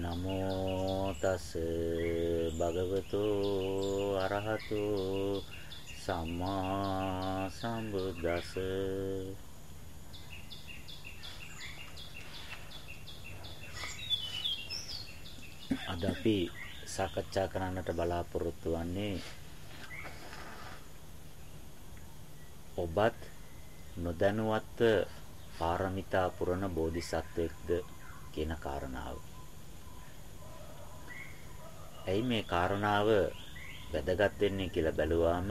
නමෝ තස් භගවතු අරහතු සම්මා සම්බුද්දස්ස අද අපි සාකච්ඡා කරන්නට බලාපොරොත්තු වෙන්නේ ඔබත් නොදැනුවත්ව පාරමිතා පුරන බෝධිසත්වෙක්ද කියන කාරණාව. ඇයි මේ කාරණාව වැදගත් වෙන්නේ කියලා බැලුවාම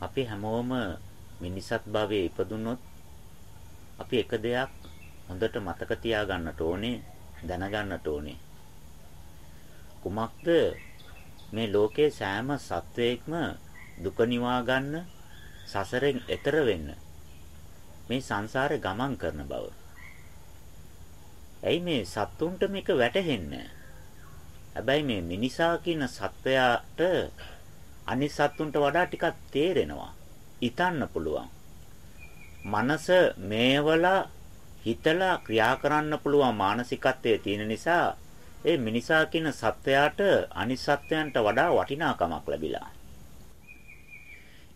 අපි හැමෝම මිනිසත් භවයේ ඉපදුනොත් අපි එක දෙයක් හොඳට මතක තියාගන්නට ඕනේ දැනගන්නට ඕනේ කුමක්ද මේ ලෝකේ සෑම සත්වයක්ම දුක නිවා ගන්න සසරෙන් එතර වෙන්න මේ සංසාරේ ගමන් කරන බව. ඇයි මේ සත්තුන්ට මේක වැටහෙන්නේ හැබැයි මේ මිනිසා කියන සත්වයාට අනිත් සත්තුන්ට වඩා ටිකක් තේරෙනවා. හිතන්න පුළුවන්. මනස මේවලා හිතලා ක්‍රියා කරන්න පුළුවන් මානසිකත්වයේ තියෙන නිසා ඒ මිනිසා කියන සත්වයාට අනිත් සත්වයන්ට වඩා වටිනාකමක් ලැබිලා.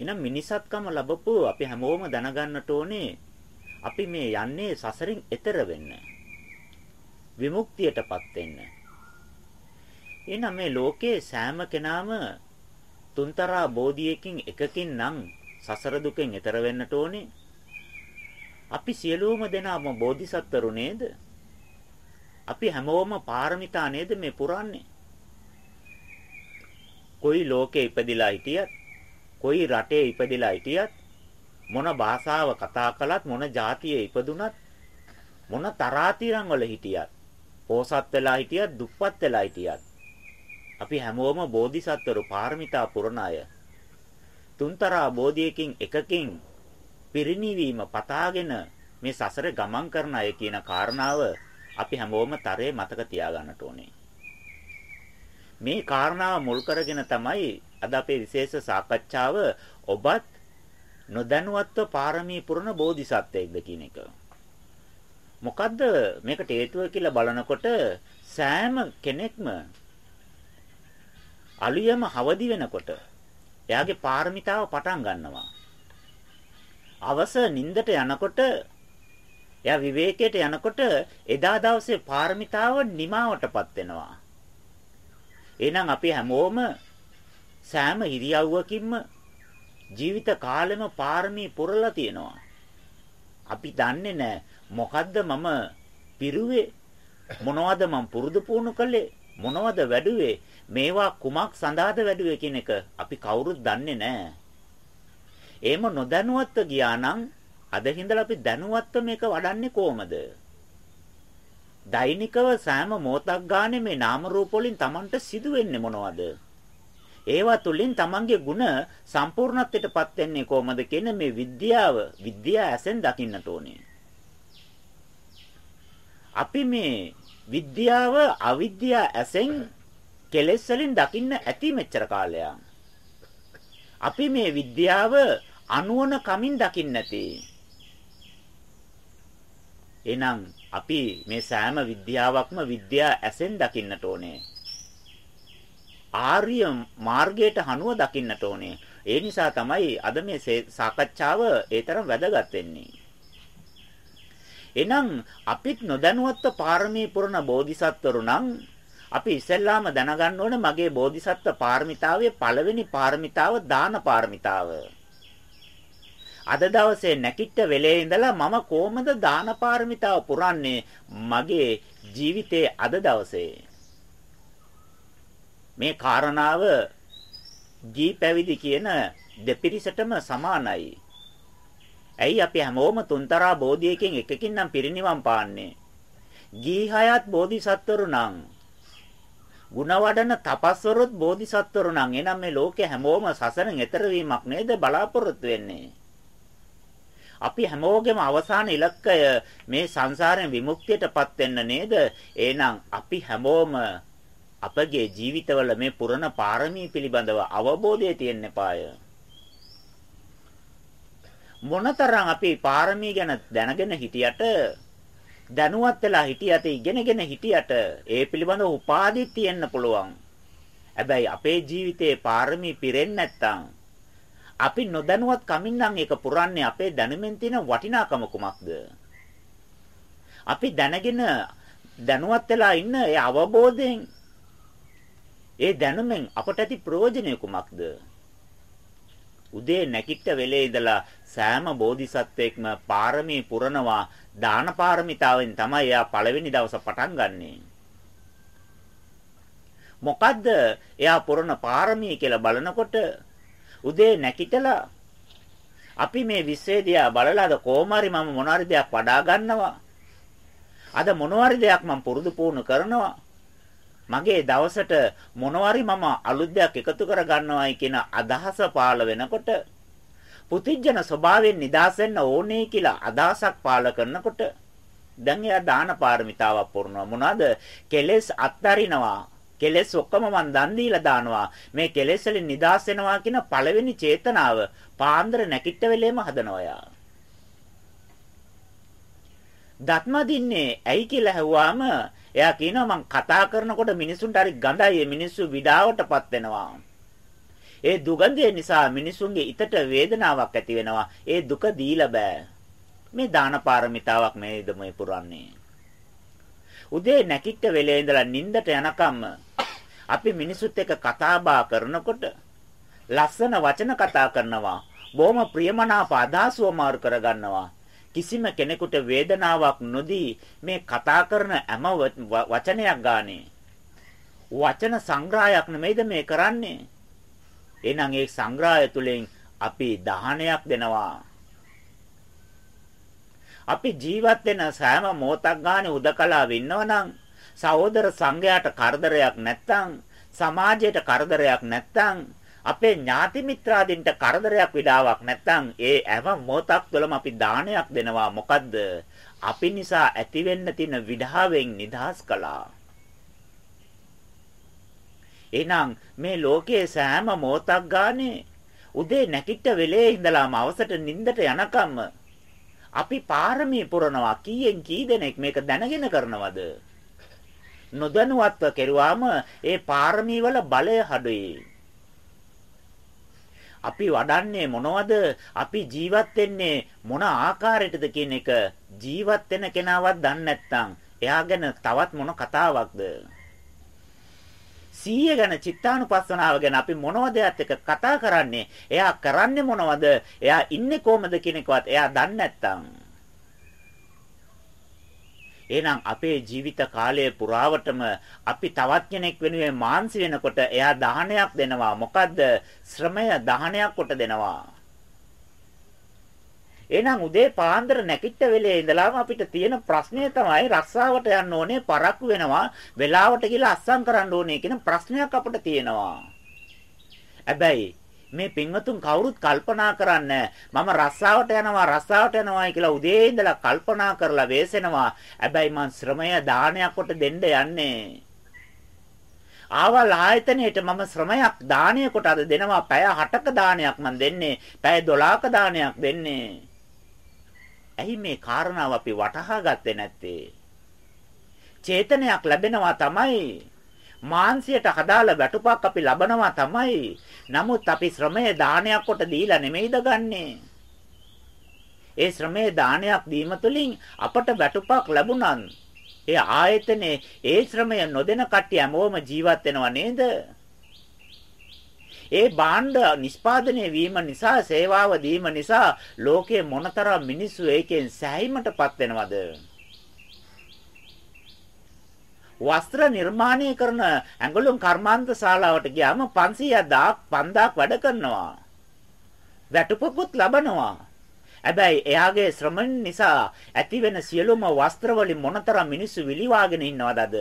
එහෙනම් මිනිසත්කම ලැබපු අපි හැමෝම දැනගන්නට ඕනේ අපි මේ යන්නේ සසරින් එතර වෙන්න. විමුක්තියටපත් වෙන්න. එහෙනම් මේ ලෝකේ සෑම කෙනාම තුන්තරා බෝධියකින් එකකින් නම් සසර දුකෙන් එතර වෙන්නට ඕනේ. අපි සියලුම දෙනාම බෝධිසත්වරු නේද? අපි හැමෝම පාරමිතා නේද මේ පුරන්නේ? කොයි ලෝකේ ඉපදිලා හිටියත්, කොයි රටේ ඉපදිලා හිටියත්, මොන භාෂාව කතා කළත්, මොන ජාතියේ ඉපදුනත්, මොන තරාතිරම් වල හිටියත්, පෝසත් වෙලා හිටියත්, දුප්පත් වෙලා හිටියත්, අපි හැමෝම බෝධිසත්වරු පාරමිතා පුරන අය. තුන්තරා බෝධියකින් එකකින් පිරිණිවීම පතාගෙන මේ සසර ගමන් කරන අය කියන කාරණාව අපි හැමෝම තරේ මතක තියාගන්නට ඕනේ. මේ කාරණාව මුල් කරගෙන තමයි අද අපේ විශේෂ සාකච්ඡාව ඔබත් නොදැනුවත්ව පාරමී පුරන බෝධිසත්වයෙක්ද කියන එක. මොකද්ද මේකට හේතුව කියලා බලනකොට සෑම කෙනෙක්ම අලියම හවදි වෙනකොට එයාගේ පාරමිතාව පටන් ගන්නවා. අවස නින්දට යනකොට එයා විවේකයට යනකොට එදා දවසේ පාරමිතාව නිමාවටපත් වෙනවා. එහෙනම් අපි හැමෝම සෑම හිරියව්වකින්ම ජීවිත කාලෙම පාරමී පුරලා තියෙනවා. අපි දන්නේ නැහැ මොකද්ද මම පිරුවේ මොනවද මම පුරුදු පුහුණු කළේ මොනවද වැඩුවේ මේවා කුමක් සඳහාද වැඩුවේ කියන එක අපි කවුරුත් දන්නේ නැහැ. එහෙම නොදැනුවත්ව ගියා නම් අද හිඳලා අපි දැනුවත්ව මේක වඩන්නේ කොහමද? දෛනිකව සෑම මොහොතක් ගානේ මේ නාම රූප වලින් Tamanට සිදු වෙන්නේ මොනවද? ඒවා තුලින් Tamanගේ ಗುಣ සම්පූර්ණත්වයටපත් වෙන්නේ කොහමද කියන මේ විද්‍යාව විද්‍යාව ඇසෙන් දකින්නට ඕනේ. අපි මේ විද්‍යාව අවිද්‍යාව ඇසෙන් කෙලෙස් වලින් දකින්න ඇති මෙච්චර කාලයක්. අපි මේ විද්‍යාව අනුවන කමින් දකින්න නැති. එහෙනම් අපි මේ සෑම විද්‍යාවක්ම විද්‍යා ඇසෙන් දකින්නට ඕනේ. ආර්ය මාර්ගයට හනුව දකින්නට ඕනේ. ඒ නිසා තමයි අද මේ සාකච්ඡාව ඒ තරම් වැදගත් වෙන්නේ. එහෙනම් අපිත් නොදැනුවත්ව පාරමී පුරන බෝධිසත්වරු නම් අපි ඉස්සෙල්ලාම දැනගන්න ඕනේ මගේ බෝධිසත්ව පාරමිතාවේ පළවෙනි පාරමිතාව දාන පාරමිතාව. අද දවසේ නැකිට වෙලේ ඉඳලා මම කොහොමද දාන පාරමිතාව පුරන්නේ මගේ ජීවිතයේ අද දවසේ මේ කාරණාව ජී පැවිදි කියන දෙපිරිසටම සමානයි. ඇයි අපි හැමෝම තුන්තරා බෝධියකින් එකකින් නම් පිරිනිවන් පාන්නේ? ගී හයත් බෝධිසත්වරු නම් ගුණවඩන තපස්වරුත් බෝධිසත්වරු නම් එනම් මේ ලෝකේ හැමෝම සසරෙන් එතර වීමක් නේද බලාපොරොත්තු වෙන්නේ? අපි හැමෝගෙම අවසාන ඉලක්කය මේ සංසාරයෙන් විමුක්තියටපත් වෙන්න නේද? එහෙනම් අපි හැමෝම අපගේ ජීවිතවල මේ පුරණ පාරමී පිළිබඳව අවබෝධය තියෙන්න එපාය. මොනතරම් අපි පාරමී ගැන දැනගෙන හිටියට දැනුවත් වෙලා හිටියට ඉගෙනගෙන හිටියට ඒ පිළිබඳව උපාධි තියෙන්න පුළුවන්. හැබැයි අපේ ජීවිතේ පාරමී පිරෙන්නේ නැත්තම් අපි නොදැනුවත් කමින් නම් ඒක පුරන්නේ අපේ දැනුමෙන් තියෙන වටිනාකම කුමක්ද? අපි දැනගෙන දැනුවත් වෙලා ඉන්න ඒ අවබෝධයෙන් ඒ දැනුමෙන් අපට ඇති ප්‍රයෝජනය කුමක්ද? උදේ නැගිට වෙලේ ඉඳලා සෑම බෝධිසත්වෙක්ම පාරමී පුරනවා දාන පාරමිතාවෙන් තමයි එයා පළවෙනි දවස පටන් ගන්නෙ. මොකද්ද එයා පුරන පාරමී කියලා බලනකොට උදේ නැගිටලා අපි මේ විශ්වේදියා බලලාද කොහොමරි මම මොනවාරි දෙයක් වඩා ගන්නවා. අද මොනවාරි දෙයක් මම පුරුදු පුහුණු කරනවා. මගේ දවසට මොනවාරි මම අලුත් දෙයක් එකතු කර ගන්නවායි කියන අදහස පාළ වෙනකොට පුතිජන ස්වභාවයෙන් නිදාස් වෙන්න ඕනේ කියලා අදහසක් පාළ කරනකොට දැන් එයා දාන පාරමිතාවක් පුරනවා. මොනවාද? කෙලෙස් අත්තරිනවා. කෙලෙස් ඔක්කොම මන් දන් දීලා දානවා. මේ කෙලෙස් වලින් නිදාස් වෙනවා කියන පළවෙනි චේතනාව පාන්දර නැකිට වෙලේම හදනවා යා දත්ම දින්නේ ඇයි කියලා ඇහුවාම එයා කියනවා මං කතා කරනකොට මිනිසුන්ට හරි ගඳයි. මිනිස්සු විඩාවටපත් වෙනවා. ඒ දුගඳය නිසා මිනිසුන්ගේ හිතට වේදනාවක් ඇති වෙනවා. ඒ දුක දීලා බෑ. මේ දාන පාරමිතාවක් මේද මේ පුරන්නේ. උදේ නැකිට වෙලේ ඉඳලා නිින්දට යනකම් අපි මිනිසුත් එක්ක කතා බහ කරනකොට ලස්සන වචන කතා කරනවා. බොහොම ප්‍රියමනාප අදහස් වමාරු කරගන්නවා. කිසිම කෙනෙකුට වේදනාවක් නොදී මේ කතා කරන හැම වචනයක් ගානේ වචන සංග්‍රහයක් නෙමෙයිද මේ කරන්නේ එහෙනම් ඒ සංග්‍රහය තුලින් අපි දහනයක් දෙනවා. අපි ජීවත් වෙන සෑම මොහොතක් ගානේ උදකලාව ඉන්නවනම් සහෝදර සංඝයාට කරදරයක් නැත්තම් සමාජයට කරදරයක් නැත්තම් අපේ ඥාති මිත්‍රාදීන්ට කරදරයක් විඩාවක් නැත්නම් ඒ හැම මොහොතක් තුළම අපි දානයක් දෙනවා. මොකද්ද? අපි නිසා ඇතිවෙන්න තියෙන විඩාවෙන් නිදහස් කළා. එහෙනම් මේ ලෝකයේ සෑම මොහොතක් ගානේ උදේ නැගිට වෙලේ ඉඳලාම අවසට නිින්දට යනකම් අපි පාරමී පුරනවා කීයෙන් කී දෙනෙක් මේක දැනගෙන කරනවද නොදැනුවත්ව කෙරුවාම ඒ පාරමී වල බලය හඩුයි අපි වඩන්නේ මොනවද? අපි ජීවත් වෙන්නේ මොන ආකාරයටද කියන එක ජීවත් වෙන කෙනාවත් දන්නේ නැත්නම් එයා ගැන තවත් මොන කතාවක්ද? සීය ගැන චිත්තානුපස්සනාව ගැන අපි මොනවද එයාත් එක්ක කතා කරන්නේ? එයා කරන්නේ මොනවද? එයා ඉන්නේ කොහමද කියන එකවත් එයා දන්නේ නැත්නම් එහෙනම් අපේ ජීවිත කාලය පුරාවටම අපි තවත් කෙනෙක් වෙනුවෙන් මාන්සි වෙනකොට එයා දහනයක් දෙනවා. මොකද්ද? ශ්‍රමය දහනයක් කොට දෙනවා. එහෙනම් උදේ පාන්දර නැකිට වෙලේ ඉඳලාම අපිට තියෙන ප්‍රශ්නය තමයි රස්සාවට යන්න ඕනේ පරක්කු වෙනවා වෙලාවට ගිහලා අස්සම් කරන්න ඕනේ කියන ප්‍රශ්නයක් අපිට තියෙනවා. හැබැයි මේ පින්වතුන් කවුරුත් කල්පනා කරන්නේ මම රස්සාවට යනවා රස්සාවට යනවායි කියලා උදේ ඉඳලා කල්පනා කරලා වෙසෙනවා. හැබැයි මං ශ්‍රමය දානයක් කොට දෙන්න යන්නේ. ආවල් ආයතනයේට මම ශ්‍රමයක් දානය කොට අද දෙනවා පැය 8ක දානයක් මං දෙන්නේ පැය 12ක දානයක් දෙන්නේ ඇයි මේ කාරණාව අපි වටහා ගත්තේ නැත්තේ චේතනයක් ලැබෙනවා තමයි මාංශයට හදාල වැටුපක් අපි ලබනවා තමයි. නමුත් අපි ශ්‍රමයේ දානයක් කොට දීලා නෙමෙයිද ගන්නෙ. ඒ ශ්‍රමයේ දානයක් දීම තුළින් අපට වැටුපක් ලැබුණත් ඒ ආයතනේ ඒ ශ්‍රමය නොදෙන කට්ටිය හැමෝම ජීවත් වෙනව නේද? ඒ භාණ්ඩ නිස්පාදනය වීම නිසා සේවාව දීම නිසා ලෝකයේ මොනතරම් මිනිස්සු ඒකෙන් සෑහීමටපත් වෙනවද? වස්ත්‍ර නිර්මාණය කරන ඇඟලුම් කර්මාන්ත ශාලාවට ගියාම 500ක් 5000ක් වැඩ කරනවා. වැටුපකුත් ලබනවා. හැබැයි එයාගේ ශ්‍රමණ නිසා ඇතිවෙන සියලුම වස්ත්‍ර වලින් මොනතරම් මිනිස්සු විලිවාගෙන ඉන්නවද?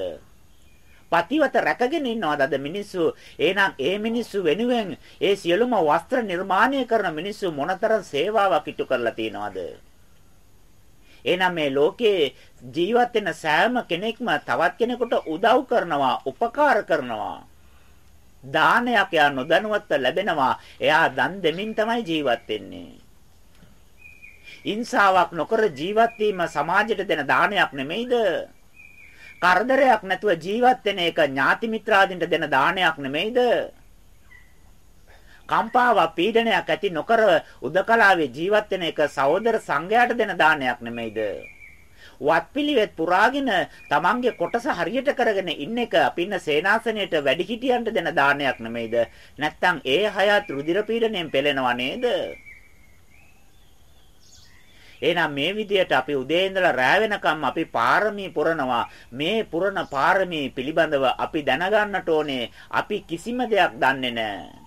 පතිවත රැකගෙන ඉන්නවද මිනිස්සු? එහෙනම් ඒ මිනිස්සු වෙනුවෙන් ඒ සියලුම වස්ත්‍ර නිර්මාණය කරන මිනිස්සු මොනතරම් සේවාවක් ඉටු කරලා තියෙනවද? එහෙනම් මේ ලෝකේ ජීවත් වෙන සෑම කෙනෙක්ම තවත් කෙනෙකුට උදව් කරනවා, උපකාර කරනවා. දානයක් යා නොදැනුවත්ව ලැබෙනවා. එයා දන් දෙමින් තමයි ජීවත් වෙන්නේ. ඉන්සාවක් නොකර ජීවත් වීම සමාජයට දෙන දානයක් නෙමෙයිද? කරදරයක් නැතුව ජීවත් වෙන එක ඥාති මිත්‍රාදීන්ට දෙන දානයක් නෙමෙයිද? කම්පාවක් පීඩනයක් ඇති නොකර උදකලාවේ ජීවත් වෙන එක සහෝදර සංඝයාට දෙන දානයක් නෙමෙයිද? වත්පිළිවෙත් පුරාගෙන තමන්ගේ කොටස හරියට කරගෙන ඉන්න එක අපි ඉන්න සේනාසනයේට වැඩිහිටියන්ට දෙන දානයක් නෙමෙයිද? නැත්තම් ඒ හයත් රුධිර පීඩණයෙන් පෙළෙනව නේද? එහෙනම් මේ විදියට අපි උදේ ඉඳලා රෑ වෙනකම් අපි පාරමී පුරනවා. මේ පුරන පාරමී පිළිබඳව අපි දැනගන්නට ඕනේ අපි කිසිම දෙයක් දන්නේ නැහැ.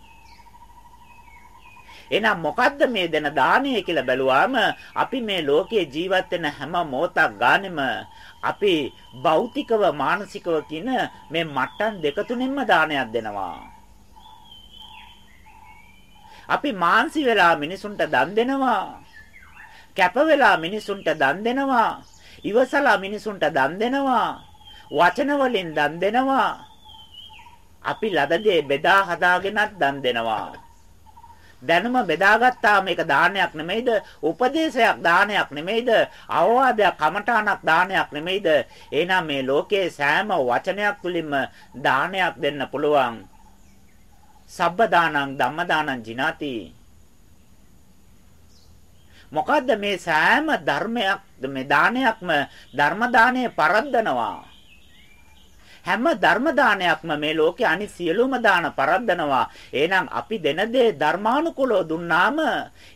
එහෙනම් මොකද්ද මේ දෙන දානය කියලා බැලුවාම අපි මේ ලෝකයේ ජීවත් වෙන හැම මොහොතක් ගානෙම අපි භෞතිකව මානසිකව කියන මේ මට්ටම් දෙක තුනින්ම දානයක් දෙනවා. අපි මාන්සි වෙලා මිනිසුන්ට දන් දෙනවා. කැප වෙලා මිනිසුන්ට දන් දෙනවා. ඉවසලා මිනිසුන්ට දන් දෙනවා. වචන වලින් දන් දෙනවා. අපි ලද දේ බෙදා හදාගෙනත් දන් දෙනවා. දැනුම බෙදාගත්තා මේක දානයක් නෙමෙයිද? උපදේශයක් දානයක් නෙමෙයිද? අවවාදයක් කමඨාණක් දානයක් නෙමෙයිද? එහෙනම් මේ ලෝකයේ සෑම වචනයක් තුලින්ම දානයක් දෙන්න පුළුවන්. සබ්බ දානං ධම්ම දානං ජිනාති. මොකද්ද මේ සෑම ධර්මයක් මේ දානයක්ම ධර්ම දානයේ පරද්දනවා. හැම ධර්ම දානයක්ම මේ ලෝකේ අනිත් සියලුම දාන පරද්දනවා. එහෙනම් අපි දෙන දේ ධර්මානුකූලව දුන්නාම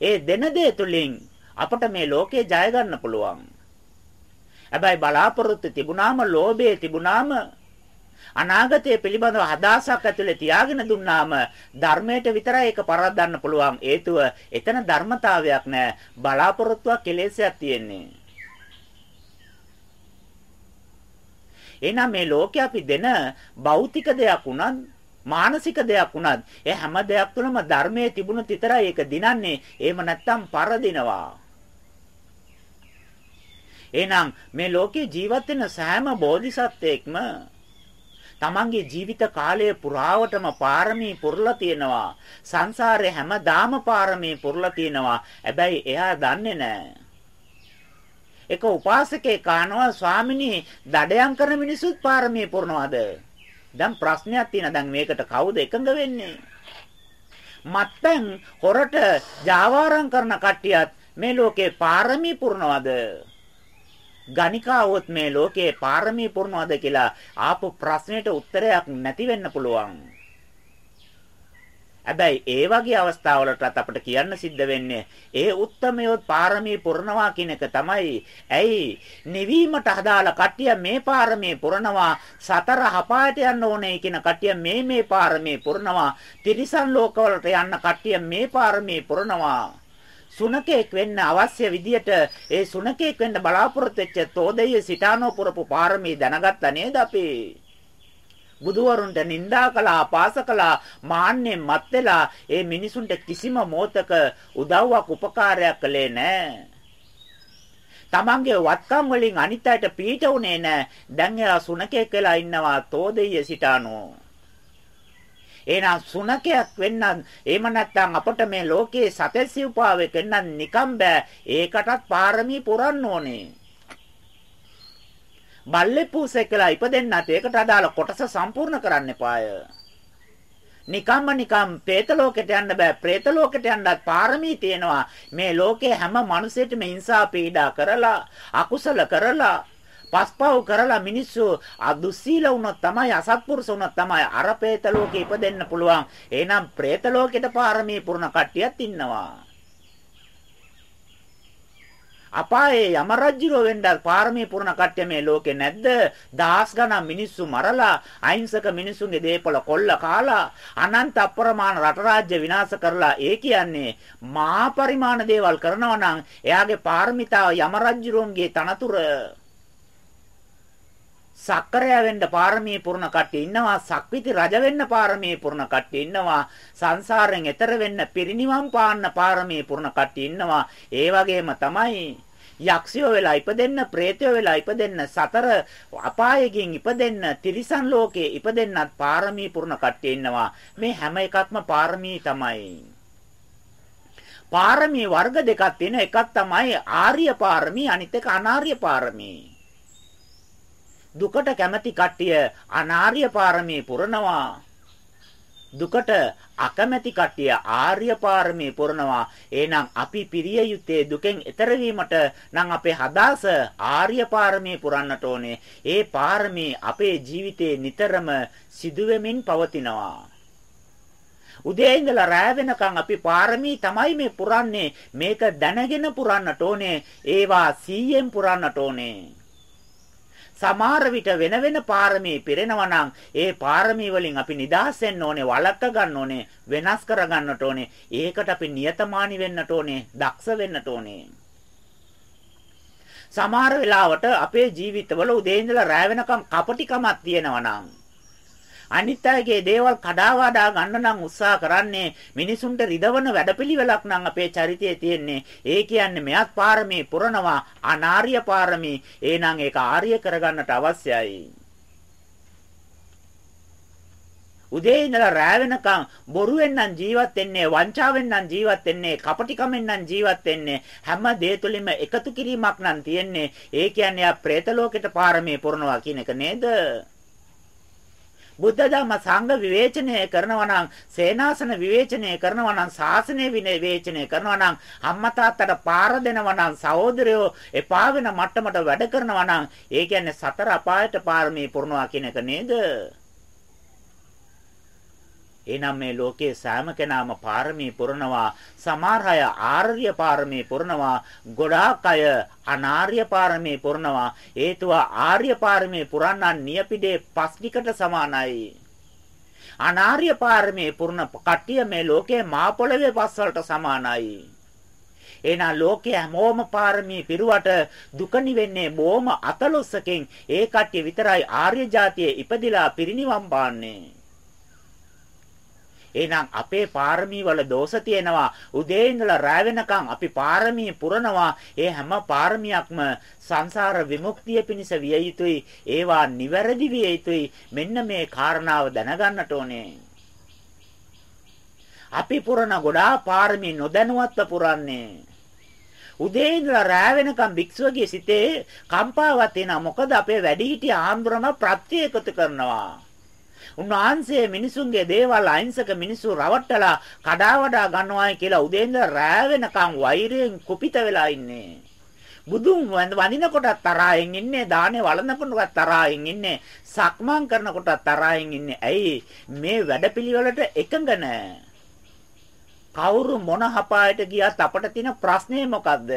ඒ දෙන දේ තුලින් අපට මේ ලෝකේ ජය ගන්න පුළුවන්. හැබැයි බලාපොරොත්තු තිබුණාම, ලෝභය තිබුණාම අනාගතය පිළිබඳව අදහසක් ඇතුලේ තියාගෙන දුන්නාම ධර්මයට විතරයි ඒක පරද්දන්න පුළුවන්. හේතුව එතන ධර්මතාවයක් නෑ. බලාපොරොත්තුවක් කෙලෙසයක් තියෙන්නේ. එහෙනම් මේ ලෝකේ අපි දෙන භෞතික දෙයක් උනත් මානසික දෙයක් උනත් ඒ හැම දෙයක් තුළම ධර්මයේ තිබුණොත් විතරයි ඒක දිනන්නේ. එහෙම නැත්නම් පරදිනවා. එහෙනම් මේ ලෝකේ ජීවත් වෙන සෑම බෝධිසත්වයෙක්ම තමන්ගේ ජීවිත කාලය පුරාවටම පාරමී පුරලා තියෙනවා. සංසාරේ හැමදාම පාරමී පුරලා තියෙනවා. හැබැයි එයා දන්නේ නැහැ. එක උපාසකෙක් කනවා ස්වාමිනී දඩයන් කරන මිනිස්සුත් පාරමී පුරනවාද? දැන් ප්‍රශ්නයක් තියෙනවා. දැන් මේකට කවුද එකඟ වෙන්නේ? මත්පැන් හොරට ජාවාරම් කරන කට්ටියත් මේ ලෝකේ පාරමී පුරනවාද? ගණිකාවොත් මේ ලෝකේ පාරමී පුරනවාද කියලා ආපු ප්‍රශ්නෙට උත්තරයක් නැති වෙන්න පුළුවන්. හැබැයි ඒ වගේ අවස්ථාවලටත් අපිට කියන්න සිද්ධ වෙන්නේ ඒ උත්තමයොත් පාරමී පුරනවා කියන එක තමයි. ඇයි නිවීමට හදාලා කට්ටිය මේ පාරමී පුරනවා සතර හපායට යන්න ඕනේ කියන කට්ටිය මේ මේ පාරමී පුරනවා තිරිසන් ලෝකවලට යන්න කට්ටිය මේ පාරමී පුරනවා සුනකෙක් වෙන්න අවශ්‍ය විදියට ඒ සුනකෙක් වෙන්න බලාපොරොත්තු වෙච්ච තෝදෙය සිතානෝ පුරපු පාරමී දැනගත්තා නේද අපි බුදුවරුන්ට නිඳා කළා පාස කළා මාන්නෙන් මත් වෙලා ඒ මිනිසුන්ට කිසිම මොහතක උදව්වක් උපකාරයක් කළේ නැහැ. තමන්ගේ වත්කම් වලින් අනිත් අයට පීඩ උනේ නැහැ. දැන් එයා සුනකෙක් වෙලා ඉන්නවා තෝදෙය සිටානෝ. එහෙනම් සුනකයක් වෙන්නත් එහෙම නැත්නම් අපට මේ ලෝකයේ සැපසිව්පාවෙක් වෙන්නත් නිකම් බෑ. ඒකටත් පාරමී පුරන්න ඕනේ. බල්ලෙපූසෙක් කියලා ඉපදෙන්නත් ඒකට අදාළ කොටස සම්පූර්ණ කරන්න එපාය. නිකම්ම නිකම් പ്രേත ලෝකෙට යන්න බෑ പ്രേත ලෝකෙට යන්නත් පාරමී තියෙනවා මේ ලෝකේ හැම මිනිසෙකටම හිංසා පීඩා කරලා අකුසල කරලා පස්පව් කරලා මිනිස්සු අදුස්සීල වුණොත් තමයි අසත්පුරුෂ වුණොත් තමයි අර പ്രേත ලෝකේ ඉපදෙන්න පුළුවන්. එහෙනම් പ്രേත ලෝකෙට පාරමී පුරන කට්ටියත් ඉන්නවා. අපායේ යම රජුරෝ වෙන්න පාරමී පුරන කට්ටිය මේ ලෝකේ නැද්ද? දහස් ගණන් මිනිස්සු මරලා, අහිංසක මිනිසුන්ගේ දේපල කොල්ල කාලා, අනන්ත අප්‍රමාණ රට රාජ්‍ය විනාශ කරලා ඒ කියන්නේ මහා පරිමාණ දේවල් කරනවා නම් එයාගේ පාරමිතාව යම රජුරුන්ගේ තනතුර සක්කරය වෙන්න පාරමී පුරන කට්ටිය ඉන්නවා සක්විති රජ වෙන්න පාරමී පුරන කට්ටිය ඉන්නවා සංසාරයෙන් එතර වෙන්න පිරිණිවන් පාන්න පාරමී පුරන කට්ටිය ඉන්නවා. ඒ වගේම තමයි යක්ෂයෝ වෙලා ඉපදෙන්න ප්‍රේතයෝ වෙලා ඉපදෙන්න සතර අපායකින් ඉපදෙන්න තිරිසන් ලෝකේ ඉපදෙන්නත් පාරමී පුරන කට්ටිය ඉන්නවා. මේ හැම එකක්ම පාරමී තමයි. පාරමී වර්ග දෙකක් තියෙන එකක් තමයි ආර්ය පාරමී අනිත් එක අනාර්ය පාරමී. දුකට කැමැති කට්ටිය අනාර්ය පාරමී පුරනවා. දුකට අකමැති කට්ටිය ආර්ය පාරමී පුරනවා. එහෙනම් අපි පිරිය යුත්තේ දුකෙන් එතර වීමට නම් අපේ හදාස ආර්ය පාරමී පුරන්නට ඕනේ. ඒ පාරමී අපේ ජීවිතේ නිතරම සිදුවෙමින් පවතිනවා. උදේ ඉඳලා රෑ වෙනකන් අපි පාරමී තමයි මේ පුරන්නේ. මේක දැනගෙන පුරන්නට ඕනේ. ඒවා 100ෙන් පුරන්නට ඕනේ. සමහර විට වෙන වෙන පාරමී පිරෙනවා නම් ඒ පාරමී වලින් අපි නිදහස් වෙන්න ඕනේ වළක්ව ගන්න ඕනේ වෙනස් කර ගන්නට ඕනේ. ඒකට අපි නියතමානි වෙන්නට ඕනේ දක්ෂ වෙන්නට ඕනේ. සමහර වෙලාවට අපේ ජීවිතවල උදේ ඉඳලා රැ වෙනකම් කපටිකමක් තියෙනවා නම් අනිත් අයගේ දේවල් කඩා වඩා ගන්න නම් උත්සාහ කරන්නේ මිනිසුන්ට රිදවන වැඩපිළිවෙලක් නම් අපේ චරිතයේ තියෙන්නේ. ඒ කියන්නේ මෙයත් පාරමී පුරනවා අනාර්ය පාරමී. එහෙනම් ඒක ආර්ය කරගන්නට අවශ්‍යයි. උදේ ඉඳලා රෑ වෙනකන් බොරුවෙන් නම් ජීවත් වෙන්නේ වංචාවෙන් නම් ජීවත් වෙන්නේ කපටිකමෙන් නම් ජීවත් වෙන්නේ හැම දේ තුලින්ම එකතු කිරීමක් නම් තියෙන්නේ ඒ කියන්නේ ආ പ്രേත ලෝකෙට පාරමී පුරනවා කියන එක නේද බුද්ධ ධම්ම සංඝ විවේචනය කරනවා නම් සේනාසන විවේචනය කරනවා නම් ශාසනය විවේචනය කරනවා නම් අම්මා තාත්තට පාර දෙනවා නම් සහෝදරයෝ එපා වෙන මට්ටමට වැඩ කරනවා නම් ඒ කියන්නේ සතර අපායට පාරමී පුරනවා කියන එක නේද? එනම් මේ ලෝකයේ සෑම කෙනාම පාරමී පුරනවා සමහර අය ආර්ය පාරමී පුරනවා ගොඩාක් අය අනාර්ය පාරමී පුරනවා. හේතුව ආර්ය පාරමී පුරන්නන් නියපිඩේ පස්නිකට සමානයි. අනාර්ය පාරමී පුරන කට්ටිය මේ ලෝකයේ මා පොළවේ පස් වලට සමානයි. එහෙනම් ලෝකයේ හැමෝම පාරමී පිරුවට දුක නිවෙන්නේ බොහොම අතලොස්සකින්. ඒ කට්ටිය විතරයි ආර්ය જાතියේ ඉපදිලා පිරිණිවන් පාන්නේ. එහෙනම් අපේ පාරමී වල දෝෂ තියෙනවා. උදේ ඉඳලා රැ වෙනකන් අපි පාරමී පුරනවා. ඒ හැම පාරමියක්ම සංසාර විමුක්තිය පිණිස විය යුතුයි. ඒවා නිවැරදි විය යුතුයි. මෙන්න මේ කාරණාව දැනගන්නට ඕනේ. අපි පුරන ගොඩාක් පාරමී නොදැනුවත්ව පුරන්නේ. උදේ ඉඳලා රෑ වෙනකම් භික්ෂුවගේ සිතේ කම්පාවක් තියෙනවා. මොකද අපේ වැඩිහිටිය ආන්දරම ප්‍රත්‍යේකතු කරනවා. උන්වහන්සේ මිනිසුන්ගේ දේවල් අහිංසක මිනිස්සු රවට්ටලා කඩාවඩා ගන්නවායි කියලා උදේ ඉඳලා රෑ වෙනකන් වෛරයෙන් කුපිත වෙලා ඉන්නේ. බුදුන් වඳිනකොට තරහින් ඉන්නේ දානේ වළඳනකොට තරහින් ඉන්නේ සක්මන් කරනකොට තරහින් ඉන්නේ. ඇයි? මේ වැඩපිළිවෙලට එකඟ නැහැ කවුරු මොන හපායට ගියත් අපට තියෙන ප්‍රශ්නේ මොකද්ද?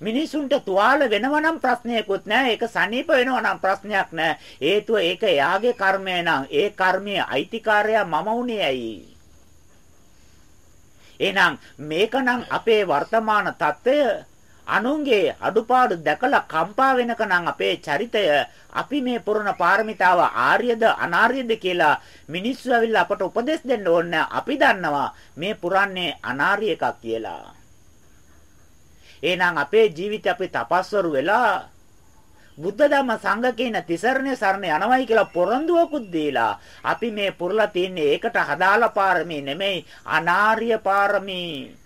මිනිසුන්ට තුවාල වෙනවා නම් ප්‍රශ්නයකුත් නැහැ. ඒක සනීප වෙනවා නම් ප්‍රශ්නයක් නැහැ. හේතුව ඒක එයාගේ කර්මය නම් ඒ කර්මයේ අයිතිකාරයා මම වුණේ ඇයි? එහෙනම් මේකනම් අපේ වර්තමාන తত্ত্বය අනුන්ගේ අඩුපාඩු දැකලා කම්පා වෙනකනම් අපේ චරිතය අපි මේ පුරණ පාරමිතාව ආර්යද අනාර්යද කියලා මිනිස්සු ඇවිල්ලා අපට උපදෙස් දෙන්න ඕන අපි දන්නවා මේ පුරන්නේ අනාර්ය එකක් කියලා එහෙනම් අපේ ජීවිතය අපි තපස්වරු වෙලා බුද්ධ ධම්ම සංඝ කියන තිසරණේ සරණ යනවයි කියලා පොරොන්දුවකුත් දීලා අපි මේ පුරලා තින්නේ ඒකට හදාලා පාරමී නෙමෙයි අනාර්ය පාරමී.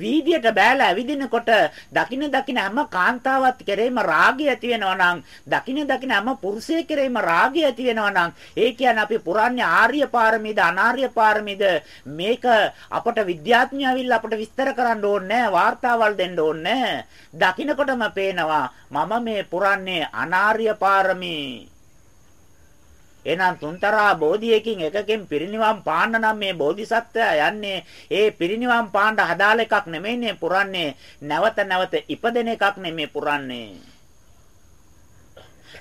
වීදියට බෑලා ඇවිදිනකොට දකින දකින හැම කාන්තාවක් කෙරෙහිම රාගය ඇති වෙනවා නම් දකින දකින හැම පුරුෂයෙක් කෙරෙහිම රාගය ඇති වෙනවා නම් ඒ කියන්නේ අපි පුරන්නේ ආර්ය පාරමීද අනාර්ය පාරමීද? මේක අපට විද්‍යාඥයෝ ඇවිල්ලා අපට විස්තර කරන්න ඕනේ නැහැ වාර්තාවල් දෙන්න ඕනේ දකින්නකොටම පේනවා මම මේ පුරන්නේ අනාර්ය පාරමී. එහෙනම් තුන්තරා බෝධියකින් එකකින් පිරිනිවන් පාන්න නම් මේ බෝධිසත්වයා යන්නේ. ඒ පිරිනිවන් පාන්න හදාල එකක් නෙමෙයිනේ පුරන්නේ. නැවත නැවත ඉපදෙන එකක් නෙමෙයි පුරන්නේ.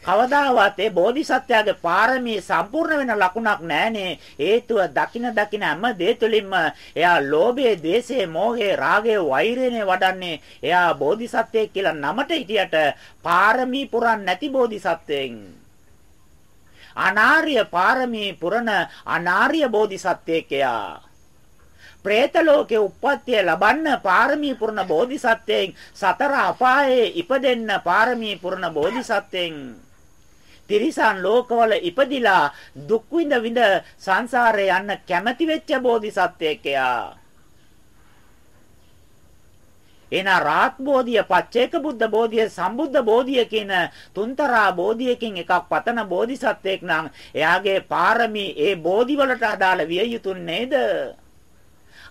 කවදාවත් ඒ බෝධිසත්වයාගේ පාරමී සම්පූර්ණ වෙන ලකුණක් නැහනේ හේතුව දකින දකින හැම දේ තුළින්ම එයා ලෝභයේ, ද්වේෂයේ, මෝහයේ, රාගයේ, වෛරයේ වඩන්නේ. එයා බෝධිසත්වයෙක් කියලා නමට හිටියට පාරමී පුරන් නැති බෝධිසත්වයෙන්. අනාර්ය පාරමී පුරන අනාර්ය බෝධිසත්වයෙක්යා. പ്രേත ලෝකේ උප්පත්තිය ලබන්න පාරමී පුරන බෝධිසත්වයෙන් සතර අපායේ ඉපදෙන්න පාරමී පුරන බෝධිසත්වයෙන්. තිරිසන් ලෝකවල ඉපදිලා දුක් විඳ විඳ සංසාරේ යන්න කැමැති වෙච්ච බෝධිසත්වයෙක් එයා. එන රාත් බෝධිය, පච්චේක බුද්ධ බෝධිය, සම්බුද්ධ බෝධිය කියන තුන්තරා බෝධියකින් එකක් පතන බෝධිසත්වයෙක් නම් එයාගේ පාරමී ඒ බෝධි වලට අදාළ විය යුතු නේද?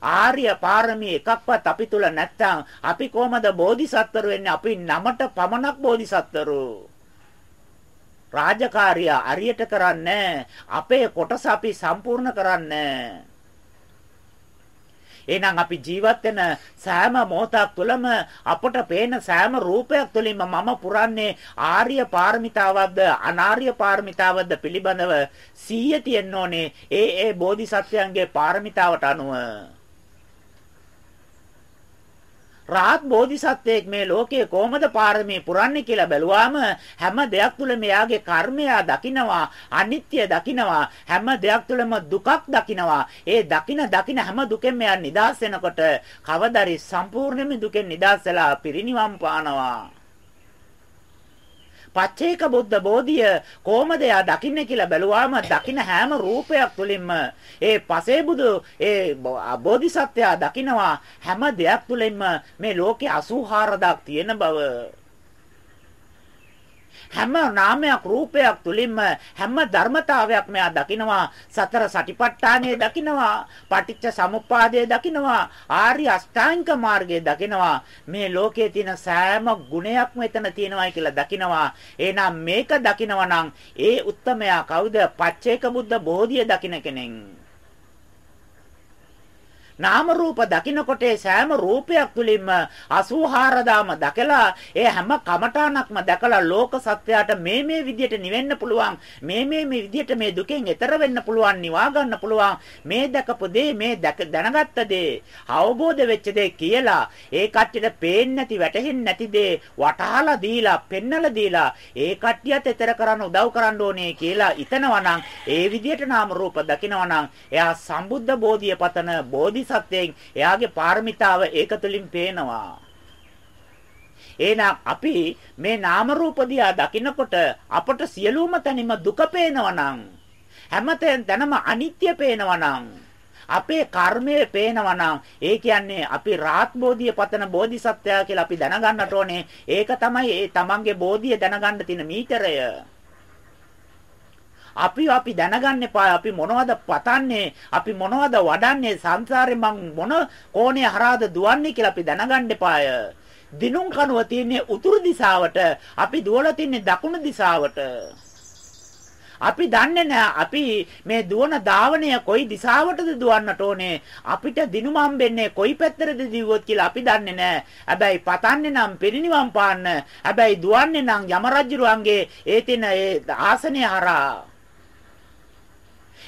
ආර්ය පාරමී එකක්වත් අපි තුල නැත්තම් අපි කොහමද බෝධිසත්වරු වෙන්නේ? අපි නමට පමණක් බෝධිසත්වරු. රාජකාරිය අරියට කරන්නේ අපේ කොටස අපි සම්පූර්ණ කරන්නේ එහෙනම් අපි ජීවත් වෙන සෑම මොහොතක් තුළම අපට පේන සෑම රූපයක් තුළින්ම මම පුරන්නේ ආර්ය පාරමිතාවක්ද අනාර්ය පාරමිතාවක්ද පිළිබඳව සිහිය තියෙන්න ඕනේ. ඒ ඒ බෝධිසත්වයන්ගේ පාරමිතාවට අනුව. රාහත් බෝධිසත්වයෙක් මේ ලෝකයේ කොහොමද පාරමී පුරන්නේ කියලා බැලුවාම හැම දෙයක් තුළ මෙයාගේ කර්මය දකිනවා අනිත්‍ය දකිනවා හැම දෙයක් තුළම දුකක් දකිනවා. ඒ දකින දකින හැම දුකෙන් මෙයා නිදහස් වෙනකොට කවදාරි සම්පූර්ණයෙන්ම දුකෙන් නිදහස් වෙලා පිරිනිවන් පානවා. පච්චේක බුද්ධ බෝධිය කොහොමද යා දකින්නේ කියලා බැලුවාම දකින්න හැම රූපයක් තුලින්ම ඒ පසේ බුදු ඒ බෝධිසත්වයා දකිනවා හැම දෙයක් තුලින්ම මේ ලෝකේ 84000ක් තියෙන බව. හැම නාමයක් රූපයක් තුලින්ම හැම ධර්මතාවයක් මෙයා දකිනවා. සතර සටිපට්ඨානය දකිනවා. පටිච්ච සමුප්පාදය දකිනවා. ආර්ය අෂ්ටාංග මාර්ගය දකිනවා. මේ ලෝකයේ තියෙන සෑම ගුණයක්ම එතන තියෙනවායි කියලා දකිනවා. එහෙනම් මේක දකිනවා නම් ඒ උත්තමයා කවුද? පච්චේක බුද්ධ බෝධිය දකින කෙනෙක්. නාම රූප දකින්නකොට සෑම රූපයක් තුලින්ම 84000ම දැකලා ඒ හැම කමඨාණක්ම දැකලා ලෝක සත්‍යයට මේ මේ විදියට නිවෙන්න පුළුවන් මේ මේ මේ විදියට මේ දුකෙන් එතර වෙන්න පුළුවන් නිවා ගන්න පුළුවන් මේ දැකපු දේ මේ දැනගත්ත දේ අවබෝධ වෙච්ච දේ කියලා ඒ කට්ටියට පේන්නේ නැති වැටහෙන්නේ නැති දේ වටහලා දීලා පෙන්නලා දීලා ඒ කට්ටියත් එතර කරන්න උදව් කරන්න ඕනේ කියලා ඉතනවා නම් ඒ විදියට නාම රූප දකිනවා නම් එයා සම්බුද්ධ බෝධිය පතන බෝධි බෝධිසත්වයෙන් එයාගේ පාරමිතාව ඒක තුළින් පේනවා. එහෙනම් අපි මේ නාම රූප දිහා දකිනකොට අපට සියලුම තැනින්ම දුක පේනවා නම් හැමතැන තැනම අනිත්‍ය පේනවා නම් අපේ කර්මය පේනවා නම් ඒ කියන්නේ අපි රාත්බෝධිය පතන බෝධිසත්වයා කියලා අපි දැනගන්නට ඕනේ ඒක තමයි ඒ තමන්ගේ බෝධිය දැනගන්න තියෙන මීටරය අපි අපි දැනගන්න එපා අපි මොනවද පතන්නේ අපි මොනවද වඩන්නේ සංසාරේ මං මොන කෝණේ හරහාද දුවන්නේ කියලා අපි දැනගන්න එපාය. දිනුම් කනුව තියෙන්නේ උතුරු දිශාවට අපි දුවලා තින්නේ දකුණු දිශාවට. අපි දන්නේ නැහැ අපි මේ දුවන ධාවනය කොයි දිශාවටද දුවන්නට ඕනේ? අපිට දිනුම හම්බෙන්නේ කොයි පැත්තටද දිවුවොත් කියලා අපි දන්නේ නැහැ. හැබැයි පතන්නේ නම් පිරිනිවන් පාන්න. හැබැයි දුවන්නේ නම් යමරජුරුවන්ගේ ඒ තින ඒ ආසනය හරහා.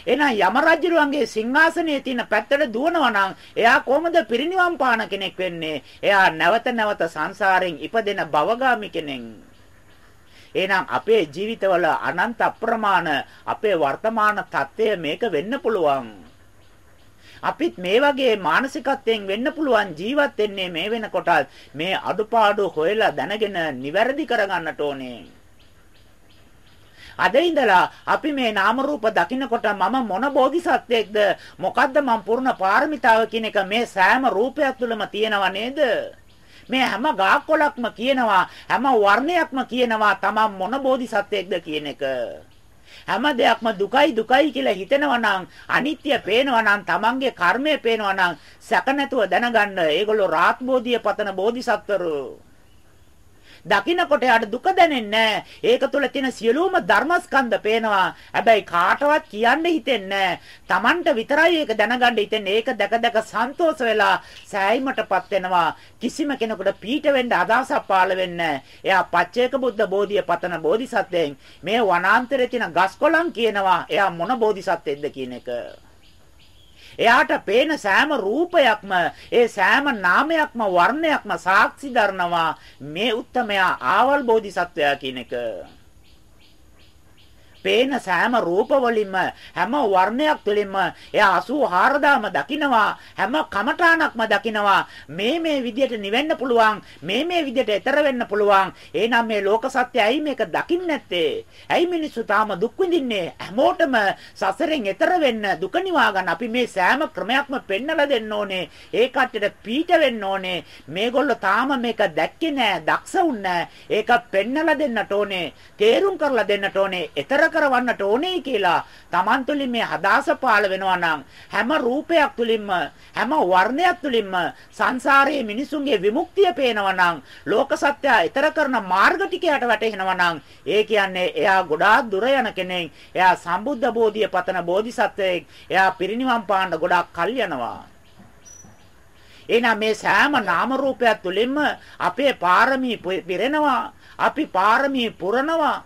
එහෙනම් යම රජුරුවන්ගේ සිංහාසනයේ තියෙන පැත්තට දුවනවා නම් එයා කොහොමද පිරිනිවන් පාන කෙනෙක් වෙන්නේ? එයා නැවත නැවත සංසාරයෙන් ඉපදෙන භවගාමි කෙනෙක්. එහෙනම් අපේ ජීවිතවල අනන්ත අප්‍රමාණ අපේ වර්තමාන தත්ත්වය මේක වෙන්න පුළුවන්. අපිත් මේ වගේ මානසිකත්වයෙන් වෙන්න පුළුවන් ජීවත් වෙන්නේ මේ වෙනකොට මේ අඩුපාඩු හොයලා දැනගෙන නිවැරදි කරගන්නට ඕනේ. අද ඉඳලා අපි මේ නාම රූප දකින්නකොට මම මොන බෝධිසත්වයක්ද? මොකද්ද මම පුරුණ පාරමිතාව කියන එක මේ සෑම රූපයක් තුළම තියෙනව නේද? මේ හැම ගාකොලක්ම කියනවා හැම වර්ණයක්ම කියනවා තමන් මොන බෝධිසත්වයක්ද කියන එක. හැම දෙයක්ම දුකයි දුකයි කියලා හිතෙනවා නම් අනිත්‍ය පේනවා නම් තමන්ගේ කර්මය පේනවා නම් සැක නැතුව දැනගන්න. ඒගොල්ලෝ රාත් බෝධිය පතන බෝධිසත්වරු. දකින්නකොට යාට දුක දැනෙන්නේ ඒක තුළ තියෙන සියලුම ධර්මස්කන්ධ පේනවා. හැබැයි කාටවත් කියන්න හිතෙන්නේ Tamanට විතරයි ඒක දැනගන්න හිතෙන්නේ. ඒක දැක දැක සන්තෝෂ වෙලා සෑයීමටපත් වෙනවා. කිසිම කෙනෙකුට පීඩ වෙන්න අදහසක් පාළ වෙන්නේ එයා පච්චේක බුද්ධ බෝධිය පතන බෝධිසත්වයෙන් මේ වනාන්තරයේ තියෙන ගස්කොලන් කියනවා. එයා මොන බෝධිසත්වෙක්ද කියන එක. එයාට පේන සෑම රූපයක්ම ඒ සෑම නාමයක්ම වර්ණයක්ම සාක්ෂි දරනවා මේ උත්තමයා ආවල් බෝධිසත්වයා කියන එක. පේන සෑම රූප වලින්ම හැම වර්ණයක් තුළින්ම එයා 84000ම දකිනවා හැම කමඨාණක්ම දකිනවා. මේ මේ විදියට නිවෙන්න පුළුවන් මේ මේ විදියට ඈතර වෙන්න පුළුවන්. එහෙනම් මේ ලෝක සත්‍ය ඇයි මේක දකින්නේ නැත්තේ? ඇයි මිනිස්සු තාම දුක් විඳින්නේ? හැමෝටම සසරෙන් ඈතර වෙන්න දුක නිවා ගන්න අපි මේ සෑම ක්‍රමයක්ම පෙන්නලා දෙන්න ඕනේ. ඒ කට්ටියට පීඩ වෙන්න ඕනේ. මේගොල්ලෝ තාම මේක දැක්කේ නෑ දක්ෂ වුන්නේ ඒක පෙන්නලා දෙන්නට ඕනේ. තේරුම් කරලා දෙන්නට ඕනේ. ඈතර කරවන්නට ඕනේ කියලා Taman තුලින් මේ අදාස පාළ වෙනවා නම් හැම රූපයක් තුලින්ම හැම වර්ණයක් තුලින්ම සංසාරයේ මිනිසුන්ගේ විමුක්තිය පේනවා නම් ලෝක සත්‍ය ඊතර කරන මාර්ග ටිකයට වැටෙනවා නම් ඒ කියන්නේ එයා ගොඩාක් දුර යන කෙනෙක්. එයා සම්බුද්ධ බෝධිය පතන බෝධිසත්වයෙක්. එයා පිරිනිවන් පාන්න ගොඩාක් කල් යනවා. එහෙනම් මේ සෑම නාම රූපයක් තුළින්ම අපේ පාරමී පිරෙනවා. අපි පාරමී පුරනවා.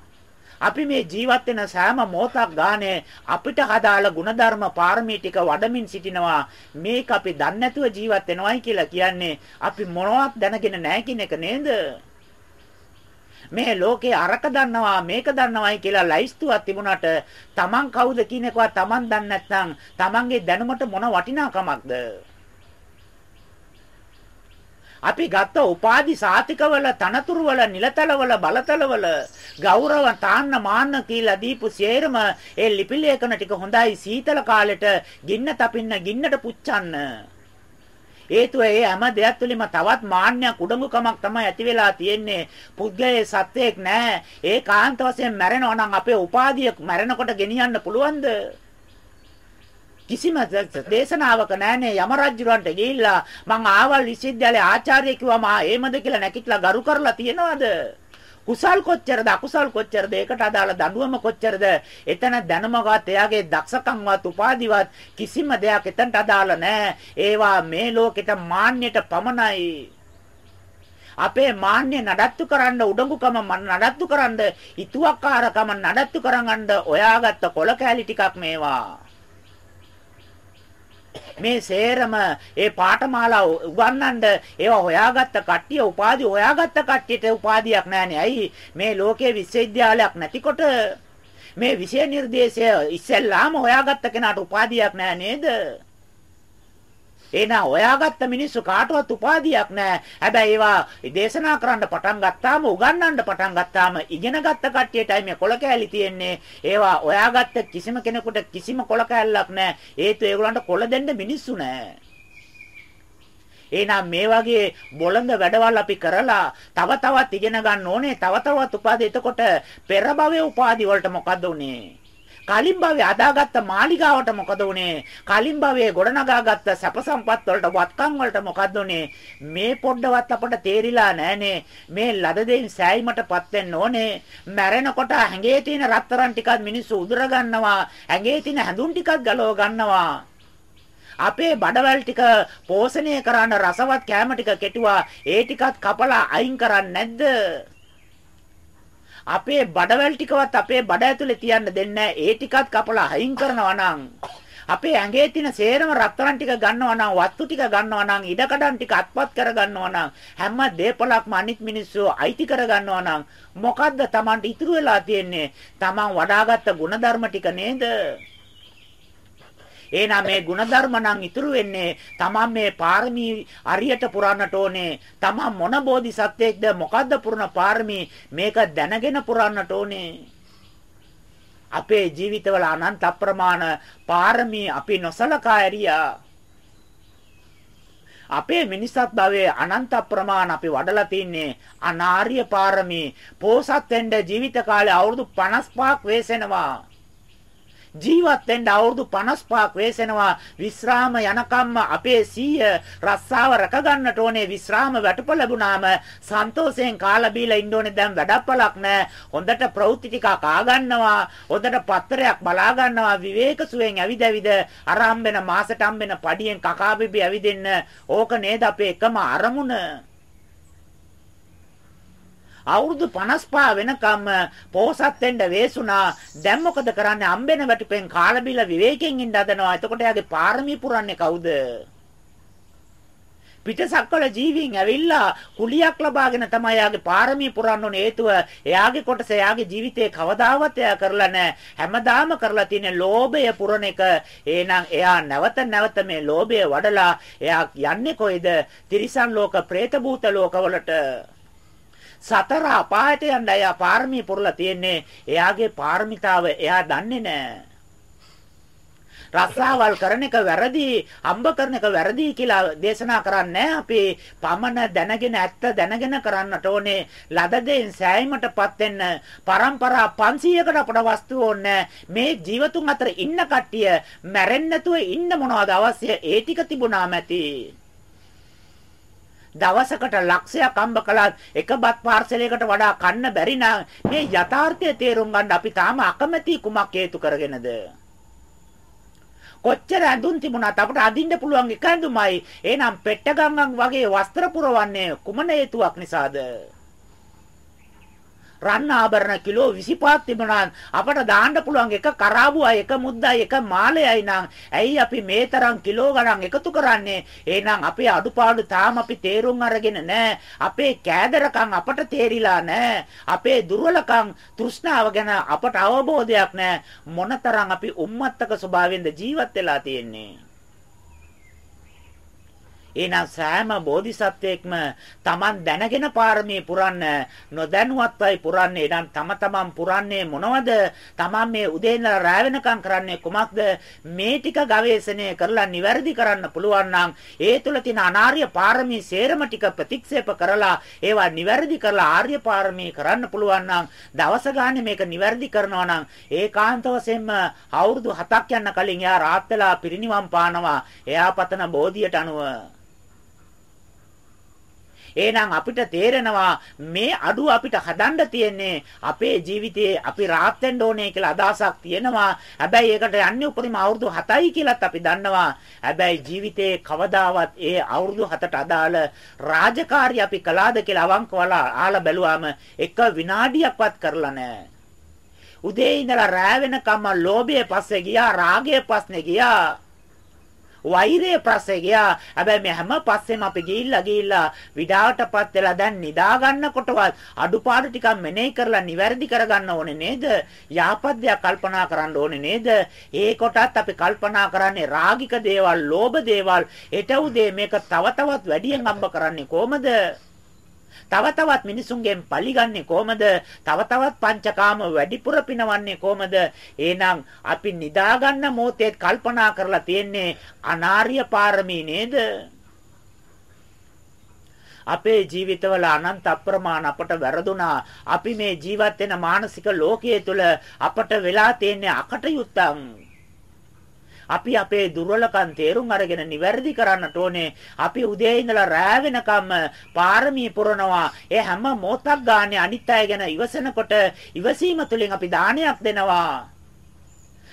අපි මේ ජීවත් වෙන සෑම මොහොතක් ගානේ අපිට හදාළ ಗುಣධර්ම පාරමී ටික වඩමින් සිටිනවා. මේක අපි දන්නේ නැතුව ජීවත් වෙනවයි කියලා කියන්නේ අපි මොනවත් දැනගෙන නැහැ කියන එක නේද? මේ ලෝකේ අරක දන්නවා මේක දන්නවයි කියලා ලයිස්තුවක් තිබුණාට Taman කවුද කියන එකවත් Taman දන්නේ නැත්නම් Tamanගේ දැනුමට මොන වටිනාකමක්ද? අපි ගත්ත උපාදි සාතිකවල තනතුරුවල නිලතලවල බලතලවල ගෞරව තාන්න මාන්න කියලා දීපු සියරම ඒ ලිපි ලේඛන ටික හොඳයි සීතල කාලෙට ගින්න තපින්න ගින්නට පුච්චන්න හේතුව ඒ හැම දෙයක් තුළින්ම තවත් මාන්නයක් උඩඟුකමක් තමයි ඇති වෙලා තියෙන්නේ. පුද්ගලයේ සත්‍යයක් නැහැ. ඒ කාන්ත වශයෙන් මැරෙනවා නම් අපේ උපාධිය මැරෙනකොට ගෙනියන්න පුළුවන්ද? කිසිම දේශනාවක නැන්නේ යම රජුරන්ට ගිහිල්ලා මං ආවල් විශ්වවිද්‍යාලයේ ආචාර්ය කිව්වම එහෙමද කියලා නැකිట్లా ගරු කරලා තියනවද? කුසල් කොච්චරද අකුසල් කොච්චරද? ඒකට අදාළ දඬුවම කොච්චරද? එතන දැනුමවත් එයාගේ දක්ෂකම්වත් උපාදිවත් කිසිම දෙයක් එතනට අදාළ නැහැ ඒවා මේ ලෝකෙට මාන්නයට පමණයි. අපේ මාන්නය නඩත්තු කරන්න උඩඟුකම නඩත්තු කරන්න හිතුවක්කාරකම නඩත්තු කරගන්න ඔයාගත්ත කොල කෑලි ටිකක් මේවා. මේ සේරම ඒ පාඨමාලා උගන්වන්න ඒවා හොයාගත්ත කට්ටිය උපාධි හොයාගත්ත කට්ටියට උපාධියක් නැහනේ. ඇයි මේ ලෝකයේ විශ්වවිද්‍යාලයක් නැතිකොට මේ විෂය නිර්දේශය ඉස්සෙල්ලාම හොයාගත්ත කෙනාට උපාධියක් නැහැ නේද? එහෙනම් හොයාගත්ත මිනිස්සු කාටවත් උපාධියක් නැහැ. හැබැයි ඒවා දේශනා කරන්න පටන් ගත්තාම උගන්වන්න පටන් ගත්තාම ඉගෙන ගත්ත කට්ටියටයි මේ කොල කෑලි තියෙන්නේ. ඒවා හොයාගත්ත කිසිම කෙනෙකුට කිසිම කොල කෑල්ලක් නැහැ. හේතුව ඒගොල්ලන්ට කොල දෙන්න මිනිස්සු නැහැ. එහෙනම් මේ වගේ බොළඳ වැඩවල් අපි කරලා තව තවත් ඉගෙන ගන්න ඕනේ තව තවත් උපාධි එතකොට පෙර භවයේ උපාධි වලට මොකද උනේ කලින් භවයේ අදාගත්ත මාලිගාවට මොකද උනේ? කලින් භවයේ ගොඩනගාගත්ත සැප සම්පත් වලට වත්කම් වලට මොකද උනේ? මේ පොඩ්ඩවත් අපට තේරිලා නැහනේ. මේ ලද දෙයින් සෑයීමටපත් වෙන්න ඕනේ. මැරෙනකොට හැඟේ තියෙන රත්තරන් ටිකක් මිනිස්සු උදුර ගන්නවා. හැඟේ තියෙන හැඳුම් ටිකක් ගලව ගන්නවා. අපේ බඩවැල් ටික පෝෂණය කරන්න රසවත් කෑම ටික කෙටුවා ඒ ටිකත් කපලා අයින් කරන්නේ නැද්ද අපේ බඩවැල් ටිකවත් අපේ බඩ ඇතුලේ තියන්න දෙන්නේ ඒ ටිකත් කපලා අයින් කරනවා නම් අපේ ඇඟේ තියෙන සේරම රත්තරන් ටික ගන්නවා නම් වත්තු ටික ගන්නවා නම් ඉඩකඩම් ටික අත්පත් කර ගන්නවා නම් හැම දේපලක්ම අනිත් මිනිස්සු අයිති කර ගන්නවා නම් මොකද්ද Tamanට ඉතුරු වෙලා තියෙන්නේ? Taman වඩාගත්ත ಗುಣධර්ම ටික නේද? එහෙනම් මේ ಗುಣධර්ම නම් ඉතුරු වෙන්නේ තමන් මේ පාරමී අරියට පුරන්නට ඕනේ. තමන් මොන බෝධිසත්වයක්ද මොකද්ද පුරන පාරමී මේක දැනගෙන පුරන්නට ඕනේ. අපේ ජීවිතවල අනන්ත අප්‍රමාණ පාරමී අපි නොසලකා ඇරියා. අපේ මිනිසත් භවයේ අනන්ත ප්‍රමාණ අපි වඩලා තින්නේ අනාර්ය පාරමී. පෝසත් වෙන්න ජීවිත කාලේ අවුරුදු 55ක් වෙසෙනවා. ජීවත් වෙන්න අවුරුදු 55ක් වෙසෙනවා. විශ්‍රාම යනකම්ම අපේ සීය රස්සාව රැක ගන්නට ඕනේ. විශ්‍රාම වැටුප ලැබුණාම සන්තෝෂයෙන් කාලා බීලා ඉන්න ඕනේ. දැන් වැඩපලක් නැහැ හොඳට ප්‍රවෘත්ති ටිකක් ආ ගන්නවා හොඳට පත්‍රයක් බලා ගන්නවා. විවේක සුවෙන් ඇවිද ඇවිද අර හම්බෙන මාසට හම්බෙන පඩියෙන් කකා බිබි ඇවිදින්න ඕක නේද අපේ එකම අරමුණ. අවුරුදු 55 වෙනකම් පෝසත් වෙන්න වේසුණා. දැන් මොකද කරන්නේ? අම්බෙන වැටුපෙන් කාලා බිලා විවේකයෙන් ඉන්න හදනවා. එතකොට එයාගේ පාරමී පුරන්නේ කවුද? පිටසක්වල ජීවීන් ඇවිල්ලා කුලියක් ලබාගෙන තමයි යාගේ පාරමී පුරන්න ඕන හේතුව එයාගේ කොටස එයාගේ ජීවිතේ කවදාවත් එයා කරලා නැහැ. හැමදාම කරලා තියෙන ලෝභය පුරන එක. එහෙනම් එයා නැවත නැවත මේ ලෝභය වඩලා එයා යන්නේ කොයිද? තිරිසන් ලෝක, പ്രേත භූත ලෝකවලට. සතර අපායට යන්න එයා පාරමී පුරලා තියෙන්නේ. එයාගේ පාරමිතාව එයා දන්නේ නැහැ. රස්සාවල් කරන එක වැරදි, හම්බ කරන එක වැරදි කියලා දේශනා කරන්නේ අපි පමණ දැනගෙන ඇත්ත දැනගෙන කරන්නට ඕනේ. ලද දෙයින් සෑයීමටපත් වෙන්න પરම්පරා 500කට අපට වස්තු ඕනේ. මේ ජීවතුන් අතර ඉන්න කට්ටිය මැරෙන්නේ නැතුව ඉන්න මොනවද අවශ්‍ය? ඒ ටික තිබුණාම ඇති. දවසකට ලක්ෂයක් අම්බ කළත් එක බත් පාර්සලයකට වඩා කන්න බැරි නම් මේ යථාර්ථය තේරුම් ගන්න අපි තාම අකමැති කුමක් හේතු කරගෙනද කොච්චර ඇඳුම් තිබුණත් අපට අදින්න පුළුවන් එක ඇඳුමයි. එහෙනම් පෙට්ටගංගම් වගේ වස්ත්‍ර පුරවන්නේ කුමන හේතුවක් නිසාද? රන් ආභරණ කිලෝ 25ක් තිබුණා අපට දාන්න පුළුවන් එක කරාබුවයි එක මුද්දයි එක මාලයයි නම්. ඇයි අපි මේ තරම් කිලෝ ගණන් එකතු කරන්නේ? එහෙනම් අපේ අඩුපාඩු තාම අපි තේරුම් අරගෙන නැහැ. අපේ කෑදරකම් අපට තේරිලා නැහැ. අපේ දුර්වලකම් තෘෂ්ණාව ගැන අපට අවබෝධයක් නැහැ. මොනතරම් අපි උම්මත්තක ස්වභාවයෙන්ද ජීවත් වෙලා තියෙන්නේ? එහෙනම් සෑම බෝධිසත්වයෙක්ම Taman දැනගෙන පාරමී පුරන්න නොදැනුවත්වයි පුරන්නේ. එහෙනම් තම තමන් පුරන්නේ මොනවද? Taman මේ උදේ ඉඳලා රැ වෙනකම් කරන්නේ කුමක්ද? මේ ටික ගවේෂණය කරලා නිවැරදි කරන්න පුළුවන් නම් ඒ තුල තියෙන අනාර්ය පාරමී සේරම ටික ප්‍රතික්ෂේප කරලා ඒවා නිවැරදි කරලා ආර්ය පාරමී කරන්න පුළුවන් නම් දවස ගානේ මේක නිවැරදි කරනවා නම් ඒකාන්ත වශයෙන්ම අවුරුදු 7ක් යන කලින් එයා රාත් වෙලා පිරිනිවන් පානවා. එයා පතන බෝධියට අනුව එහෙනම් අපිට තේරෙනවා මේ අඩුව අපිට හදන්න තියෙන්නේ අපේ ජීවිතයේ අපි rahat වෙන්න ඕනේ කියලා අදහසක් තියෙනවා. හැබැයි ඒකට යන්නේ උපරිම අවුරුදු 7යි කියලාත් අපි දන්නවා. හැබැයි ජීවිතේ කවදාවත් ඒ අවුරුදු 7ට අදාළ රාජකාරී අපි කළාද කියලා අවංකවල ආලා බැලුවාම එක විනාඩියක්වත් කරලා නැහැ. උදේ ඉඳලා රෑ වෙනකම්ම ලෝභය පස්සේ ගියා රාගය පස්සේ ගියා වෛරය ප්‍රස්සේ ගියා. හැබැයි මේ හැම පස්සෙම අපි ගිහිල්ලා ගිහිල්ලා විඩාවටපත් වෙලා දැන් නිදා ගන්නකොටවත් අඩුපාඩු ටිකක් මෙනෙහි කරලා නිවැරදි කරගන්න ඕනේ නේද? යහපත් දෙයක් කල්පනා කරන්න ඕනේ නේද? ඒ කොටත් අපි කල්පනා කරන්නේ රාගික දේවල්, ලෝභ දේවල්, හෙට උදේ මේක තව තවත් වැඩියෙන් අම්බ කරන්නේ කොහමද? තව තවත් මිනිසුන්ගෙන් පලිගන්නේ කොහමද? තව තවත් පංචකාම වැඩිපුර පිනවන්නේ කොහමද? එහෙනම් අපි නිදාගන්න මොහොතේ කල්පනා කරලා තියෙන්නේ අනාර්ය පාරමී නේද? අපේ ජීවිතවල අනන්ත අප්‍රමාණ අපට වැරදුනා. අපි මේ ජීවත් වෙන මානසික ලෝකයේ තුල අපට වෙලා තියෙන අකටයුත්තන් අපි අපේ දුර්වලකම් තේරුම් අරගෙන නිවැරදි කරන්නට ඕනේ. අපි උදේ ඉඳලා රෑ වෙනකම් පාරමී පුරනවා. ඒ හැම මොහොතක් ගානේ අනිත් අය ගැන ඉවසනකොට ඉවසීම තුළින් අපි දානයක් දෙනවා.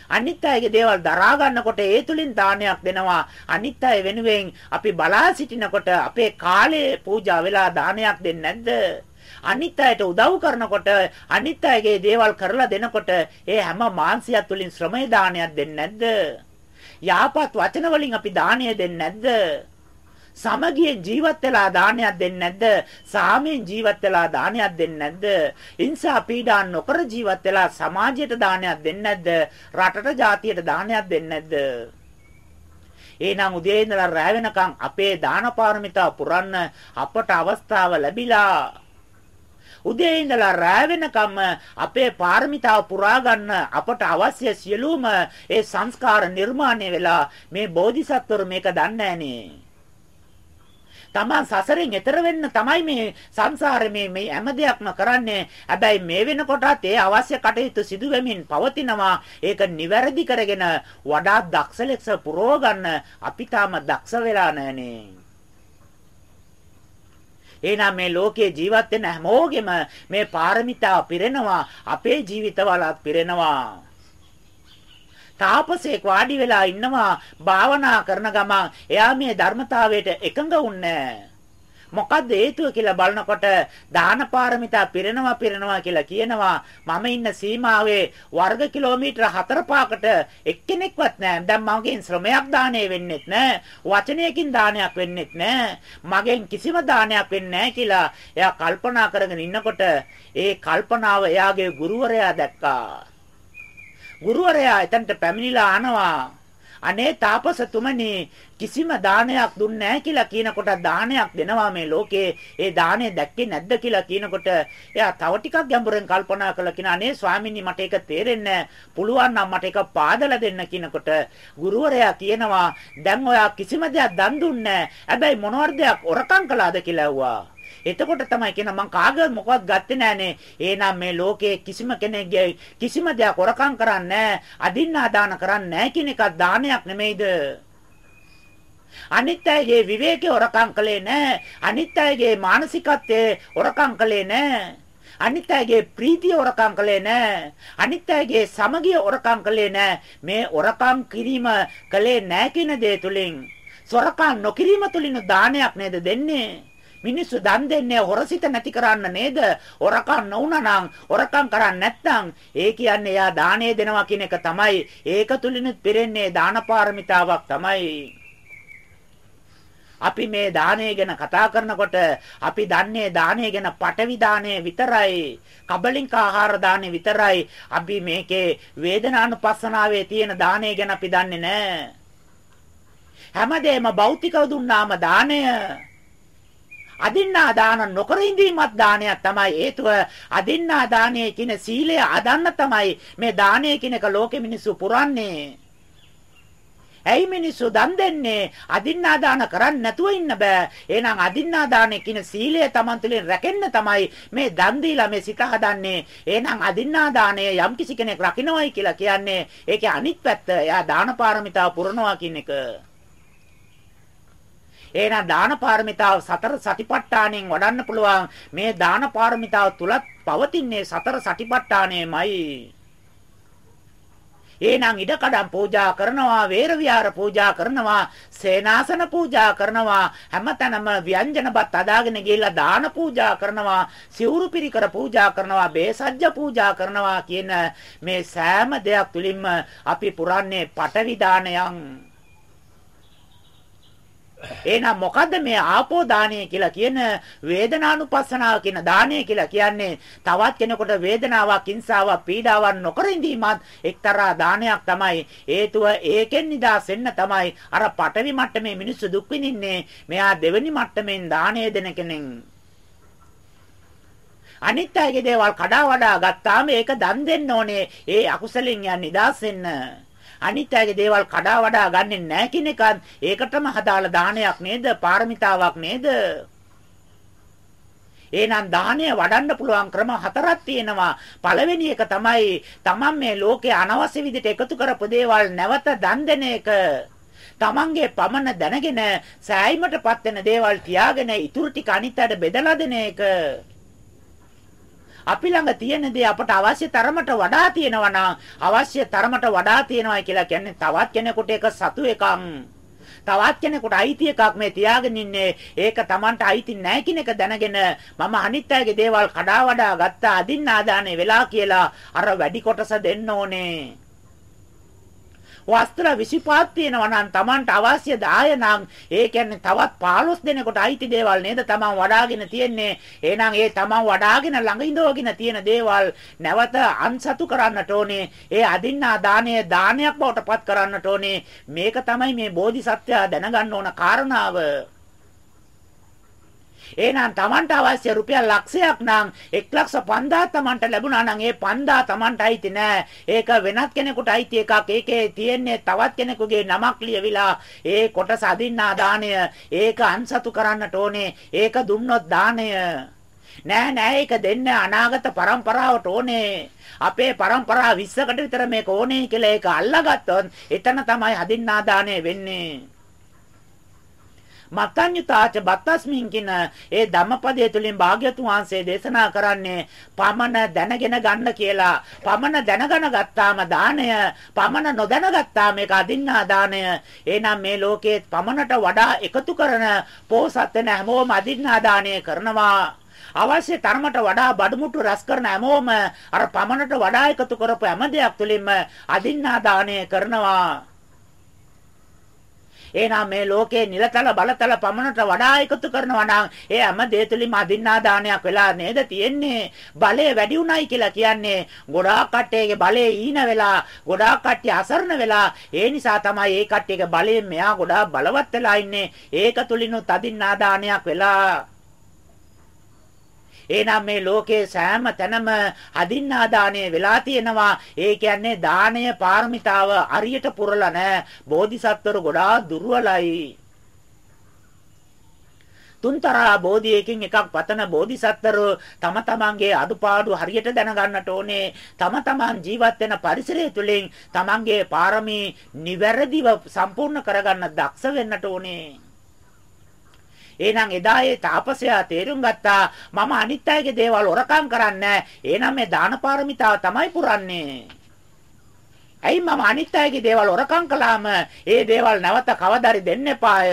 අනිත් අයගේ දේවල් දරා ගන්නකොට ඒ තුලින් දානයක් දෙනවා. අනිත් අය වෙනුවෙන් අපි බලා සිටිනකොට අපේ කාලය පූජා වෙලා දානයක් දෙන්නේ නැද්ද? අනිත් අයට උදව් කරනකොට අනිත් අයගේ දේවල් කරලා දෙනකොට ඒ හැම මාංශයක් තුලින් ශ්‍රමය දානයක් දෙන්නේ නැද්ද? යහපත් වචන වලින් අපි දානය දෙන්නේ නැද්ද? සමගියෙන් ජීවත් වෙලා දානයක් දෙන්නේ නැද්ද? සාමයෙන් ජීවත් වෙලා දානයක් දෙන්නේ නැද්ද? ඉන්සා පීඩා නොකර ජීවත් වෙලා සමාජයට දානයක් දෙන්නේ නැද්ද? රටට ජාතියට දානයක් දෙන්නේ නැද්ද? එහෙනම් උදේ ඉඳලා රැ වෙනකන් අපේ දාන පාරමිතා පුරන්න අපට අවස්ථාව ලැබිලා උදේ ඉඳලා රෑ වෙනකම් අපේ පාරමිතාව පුරා ගන්න අපට අවශ්‍ය සියලුම ඒ සංස්කාර නිර්මාණය වෙලා මේ බෝධිසත්වරු මේක දන්නේ නැහනේ. තමන් සසරෙන් එතර වෙන්න තමයි මේ සංසාරේ මේ මේ හැම දෙයක්ම කරන්නේ. හැබැයි මේ වෙනකොටත් ඒ අවශ්‍ය කටයුතු සිදු වෙමින් පවතිනවා. ඒක නිවැරදි කරගෙන වඩා දක්ෂ ලෙස පුරව ගන්න අපි තාම දක්ෂ වෙලා නැහනේ. එහෙනම් මේ ලෝකයේ ජීවත් වෙන හැමෝගෙම මේ පාරමිතා පිරෙනවා අපේ ජීවිතවලත් පිරෙනවා. තාපසේක් වාඩි වෙලා ඉන්නවා භාවනා කරන ගමන් එයා මේ ධර්මතාවයට එකඟ වුන්නේ. මොකද්ද හේතුව කියලා බලනකොට දාන පාරමිතා පිරෙනවා පිරෙනවා කියලා කියනවා. මම ඉන්න සීමාවේ වර්ග කිලෝමීටර 4-5කට එක්කෙනෙක්වත් නැහැ. දැන් මගෙන් ශ්‍රමයක් දාණය වෙන්නෙත් නැහැ. වචනයකින් දානයක් වෙන්නෙත් නැහැ. මගෙන් කිසිම දානයක් වෙන්නේ නැහැ කියලා එයා කල්පනා කරගෙන ඉන්නකොට ඒ කල්පනාව එයාගේ ගුරුවරයා දැක්කා. ගුරුවරයා එතනට පැමිණිලා ආනවා. අනේ තාපසතුමනි කිසිම දානයක් දුන්නේ නැහැ කියලා කියනකොට දානයක් දෙනවා මේ ලෝකේ. ඒ දාණය දැක්කේ නැද්ද කියලා කියනකොට එයා තව ටිකක් ගැඹුරෙන් කල්පනා කළා කියන අනේ ස්වාමීනි මට ඒක තේරෙන්නේ පුළුවන් නම් මට ඒක පාදලා දෙන්න කියනකොට ගුරුවරයා කියනවා දැන් ඔයා කිසිම දෙයක් දන් දුන්නේ නැහැ. හැබැයි මොනවද දෙයක් ඔරකම් කළාද කියලා ඇහුවා. එතකොට තමයි කියන මං කාගවත් මොකවත් ගත්තේ නෑනේ. එහෙනම් මේ ලෝකයේ කිසිම කෙනෙක්ගේ කිසිම දෙයක් හොරකම් කරන්නේ අදින්නා දාන කරන්නේ නෑ කියන එක දානයක් නෙමෙයිද? අනිත් අයගේ විවේකේ හොරකම් කළේ නෑ. අනිත් අයගේ මානසිකත්වයේ හොරකම් කළේ නෑ. අනිත් අයගේ ප්‍රීතිය හොරකම් කළේ නෑ. අනිත් අයගේ සමගිය හොරකම් කළේ නෑ. මේ හොරකම් කිරීම කළේ නෑ කියන දේ තුලින් සොරකම් නොකිරීම තුලින් දානයක් නේද දෙන්නේ? මිනිස්සු දන් දෙන්නේ හොරසිත නැති කරන්න නේද? හොරකම් නොවුනනම් හොරකම් කරන්නේ නැත්නම් ඒ කියන්නේ එයා දාණය දෙනවා කියන එක තමයි. ඒක තුලිනුත් පිරෙන්නේ දාන පාරමිතාවක් තමයි. අපි මේ දානය ගැන කතා කරනකොට අපි දන්නේ දානය ගැන පටවි දානය විතරයි. කබලින්ක ආහාර දානය විතරයි. අපි මේකේ වේදනානුපස්සනාවේ තියෙන දානය ගැන අපි දන්නේ නැහැ. හැමදේම භෞතිකව දුන්නාම දානය අදින්නා දාන නොකර ඉඳීමත් දානයක් තමයි හේතුව. අදින්නා දානයේ කියන සීලය අදන්න තමයි මේ දානය කියන එක ලෝකෙ මිනිස්සු පුරන්නේ. ඇයි මිනිස්සු දන් දෙන්නේ? අදින්නා දාන කරන්නේ නැතුව ඉන්න බෑ. එහෙනම් අදින්නා දානේ කියන සීලය Taman තුලින් රැකෙන්න තමයි මේ දන් දීලා මේ සිත හදන්නේ. එහෙනම් අදින්නා දානය යම් කිසි කෙනෙක් රකින්නවයි කියලා කියන්නේ ඒකේ අනිත් පැත්ත. එයා දාන පාරමිතාව පුරනවා කියන එක. එහෙනම් දාන පාරමිතාව සතර සටිපට්ඨාණයෙන් වඩන්න පුළුවන්. මේ දාන පාරමිතාව තුලත් පවතින්නේ සතර සටිපට්ඨාණයමයි. එහෙනම් ඉඩකඩම් පූජා කරනවා, වේර විහාර පූජා කරනවා, සේනාසන පූජා කරනවා, හැමතැනම ව්‍යංජනපත් අදාගෙන ගිහිල්ලා දාන පූජා කරනවා, සිවුරු පිරිකර පූජා කරනවා, බේසජ්ජ පූජා කරනවා කියන මේ සෑම දෙයක් තුලින්ම අපි පුරන්නේ පටවි දානයන්. එහෙනම් මොකද්ද මේ ආපෝ දානය කියලා කියන වේදනානුපස්සනාව කියන දානය කියලා කියන්නේ? තවත් කෙනෙකුට වේදනාවක් හිංසාවක් පීඩාවක් නොකර ඉඳීමත් එක්තරා දානයක් තමයි. හේතුව ඒකෙන් නිදාස් වෙන්න තමයි. අර පටවි මට්ටමේ මිනිස්සු දුක් විඳින්නේ. මෙයා දෙවෙනි මට්ටමෙන් දානය දෙන කෙනෙක්. අනිත් අයගේ දේවල් කඩා වඩා ගත්තාම ඒක දන් දෙන්න ඕනේ. ඒ අකුසලෙන් යන් නිදාස් වෙන්න අනිත් අයගේ දේවල් කඩා වඩා ගන්නෙ නැහැ කියන එකත් ඒකටම හදාලා දානයක් නේද? පාරමිතාවක් නේද? එහෙනම් දානය වඩන්න පුළුවන් ක්‍රම හතරක් තියෙනවා. පළවෙනි එක තමයි තමන් මේ ලෝකේ අනවශ්‍ය විදිහට එකතු කරපු දේවල් නැවත දන් දෙන එක. තමන්ගේ පමණ දැනගෙන සෑයීමටපත් වෙන දේවල් තියාගෙන ඉතුරු ටික අනිත්යට බෙදලා දෙන එක. අපි ළඟ තියෙන දේ අපට අවශ්‍ය තරමට වඩා තියෙනවා නම් අවශ්‍ය තරමට වඩා තියෙනවා කියලා කියන්නේ තවත් කෙනෙකුට ඒක සතු එකක්. තවත් කෙනෙකුට අයිති එකක් මේ තියාගෙන ඉන්නේ ඒක Tamanට අයිති නැහැ කියන එක දැනගෙන මම අනිත් අයගේ දේවල් කඩා වඩා ගත්තා අදින්න ආදානේ වෙලා කියලා අර වැඩි කොටස දෙන්න ඕනේ වස්ත්‍ර 25ක් තියෙනවා නම් Tamanට අවශ්‍ය 10 නම් ඒ කියන්නේ තවත් 15 දෙනෙකුට අයිති දේවල් නේද Taman වඩාගෙන තියෙන්නේ. එහෙනම් ඒ Taman වඩාගෙන ළඟ ඉඳවගෙන තියෙන දේවල් නැවත අන්සතු කරන්නට ඕනේ. ඒ අදින්නා දාණය දානයක් බවට පත් කරන්නට ඕනේ. මේක තමයි මේ බෝධිසත්වයා දැනගන්න ඕන කාරණාව. එහෙනම් Tamanට අවශ්‍ය රුපියල් ලක්ෂයක් නම් 105000 Tamanට ලැබුණා නම් ඒ 5000 Tamanට අයිති නෑ. ඒක වෙනත් කෙනෙකුට අයිති එකක්. ඒකේ තියෙන්නේ තවත් කෙනෙකුගේ නමක් ලියවිලා ඒ කොටස අදින්නා දාණය. ඒක අන්සතු කරන්නට ඕනේ. ඒක දුන්නොත් දාණය නෑ නෑ ඒක දෙන්න අනාගත પરම්පරාවට ඕනේ. අපේ પરම්පරා 20කට විතර මේක ඕනේ කියලා ඒක අල්ලගත්තොත් එතන තමයි අදින්නා දාණය වෙන්නේ. මත්තඤ්ඤුතාච බත්තස්මින් කින ඒ ධම්මපදයේ තුලින් භාග්‍යතුන් වහන්සේ දේශනා කරන්නේ පමණ දැනගෙන ගන්න කියලා. පමණ දැනගෙන ගත්තාම දාණය, පමණ නොදැනගත්තාම ඒක අදින්නා දාණය. එහෙනම් මේ ලෝකයේ පමණට වඩා එකතු කරන පෝසත් වෙන හැමෝම අදින්නා දාණය කරනවා. අවශ්‍ය තරමට වඩා බඩමුට්ටු රැස් කරන හැමෝම අර පමණට වඩා එකතු කරපු හැම දෙයක් තුළින්ම අදින්නා දාණය කරනවා. එහෙනම් මේ ලෝකේ නිලතල බලතල පමණට වඩා එකතු කරනවා නම් ඒ හැම දේ තුලින්ම අදින්නා දානයක් වෙලා නේද තියෙන්නේ? බලය වැඩි උණයි කියලා කියන්නේ ගොඩාක් කට්ටියගේ බලය ඊන වෙලා ගොඩාක් කට්ටිය අසරණ වෙලා ඒ නිසා තමයි ඒ කට්ටියගේ බලයෙන් මෙයා ගොඩාක් බලවත් වෙලා ඉන්නේ. ඒක තුලිනුත් අදින්නා දානයක් වෙලා එහෙනම් මේ ලෝකයේ සෑම තැනම අදින්නා දාණය වෙලා තියෙනවා. ඒ කියන්නේ දාණය පාරමිතාව අරියට පුරලා නැහැ. බෝධිසත්වරු ගොඩාක් දුර්වලයි. තුන්තරා බෝධියකින් එකක් පතන බෝධිසත්වරු තම තමන්ගේ අඩුපාඩු හරියට දැනගන්නට ඕනේ තම තමන් ජීවත් වෙන පරිසරය තුළින් තමන්ගේ පාරමී නිවැරදිව සම්පූර්ණ කරගන්න දක්ෂ වෙන්නට ඕනේ එහෙනම් එදා ඒ තාපසයා තේරුම් ගත්තා මම අනිත් අයගේ දේවල් හොරකම් කරන්නේ එහෙනම් මේ දාන පාරමිතාව තමයි පුරන්නේ. ඇයි මම අනිත් අයගේ දේවල් හොරකම් කළාම ඒ දේවල් නැවත කවදාරි දෙන්න එපාය.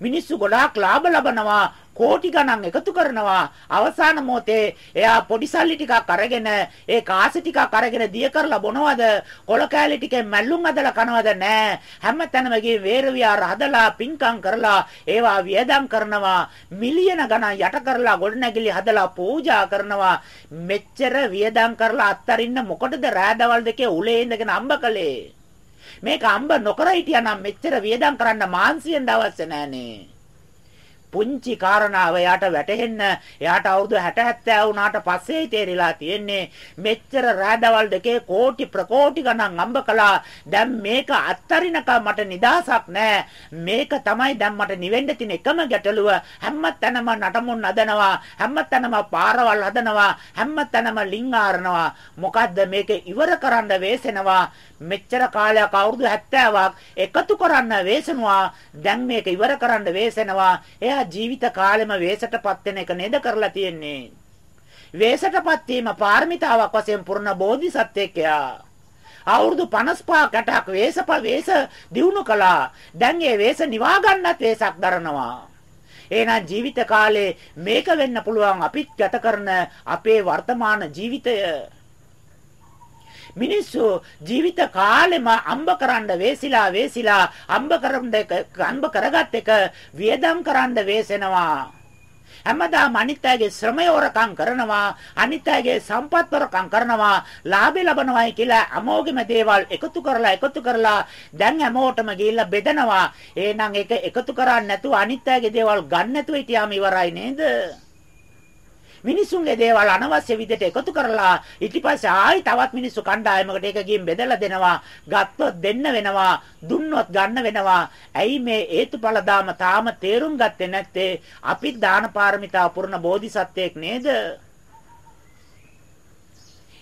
මිනිස්සු ගොඩාක් ලාභ ලබනවා කෝටි ගණන් එකතු කරනවා. අවසාන මොහොතේ එයා පොඩි සල්ලි ටිකක් අරගෙන ඒ කාසි ටිකක් අරගෙන දිය කරලා බොනවද? කොල කෑලි ටිකෙන් මැල්ලුම් අදලා කනවද? නෑ. හැමතැනම ගිහින් වේර විහාර හදලා පින්කම් කරලා ඒවා වියදම් කරනවා. මිලියන ගණන් යට කරලා ගොඩනැගිලි හදලා පූජා කරනවා. මෙච්චර වියදම් කරලා අත්තරින්න මොකටද රෑදවල් දෙකේ උලේ ඉඳගෙන අම්බ කළේ? මේක අම්බ නොකර හිටියානම් මෙච්චර වියදම් කරන්න මාන්සියෙන් දවස් නෑනේ. පුංචි කාරණාව එයාට වැටහෙන්න එයාට අවුරුදු 60 70 වුණාට පස්සේ තේරිලා තියෙන්නේ මෙච්චර රාදවල් දෙකේ කෝටි ප්‍රකෝටි ගණන් අම්බ කළා. දැන් මේක අත්තරිනකම් මට නිදාසක් නෑ. මේක තමයි දැන් මට නිවෙන්න තියෙන එකම ගැටලුව. හැමතැනම නටමුන් හදනවා හැමතැනම පාරවල් හදනවා හැමතැනම ලිං ආරනවා. මොකද්ද මේක ඉවර කරන්න වෙසෙනවා මෙච්චර කාලයක් අවුරුදු 70ක් එකතු කරන්න වෙසෙනවා දැන් මේක ඉවර කරන්න වෙසෙනවා එයා ජීවිත කාලෙම වේසටපත් වෙන එක නේද කරලා තියෙන්නේ. වේසටපත් වීම පාරමිතාවක් වශයෙන් පුරන බෝධිසත්වයෙක්යා. අවුරුදු 55 කටක් වේසප වේස දිනු කළා. දැන් ඒ වේස නිවා ගන්නත් වේසක් දරනවා. එහෙනම් ජීවිත කාලේ මේක වෙන්න පුළුවන් අපිත් ගත කරන අපේ වර්තමාන ජීවිතය මිනිස්සු ජීවිත කාලෙම අම්බ කරන්න වේසිලා වේසිලා. අම්බ කරන්න අම්බ කරගත් එක වියදම් කරන්න වේසෙනවා. හැමදාම අනිත් අයගේ ශ්‍රමය හොරකම් කරනවා අනිත් අයගේ සම්පත් හොරකම් කරනවා. ලාභය ලබනවායි කියලා අමෝගෙම දේවල් එකතු කරලා එකතු කරලා දැන් හැමෝටම ගිහිල්ලා බෙදනවා. එහෙනම් ඒක එකතු කරන්නේ නැතුව අනිත් අයගේ දේවල් ගන්න නැතුව හිටියාම ඉවරයි නේද? මිනිසුන්ගේ දේවල් අනවශ්‍ය විදිහට එකතු කරලා ඊට පස්සේ ආයි තවත් මිනිස්සු කණ්ඩායමකට ඒක ගිහින් බෙදලා දෙනවා. ගත්තොත් දෙන්න වෙනවා. දුන්නොත් ගන්න වෙනවා. ඇයි මේ හේතුඵල දාම තාම තේරුම් ගත්තේ නැත්තේ? අපි දාන පාරමිතා පුරන බෝධිසත්වයෙක් නේද?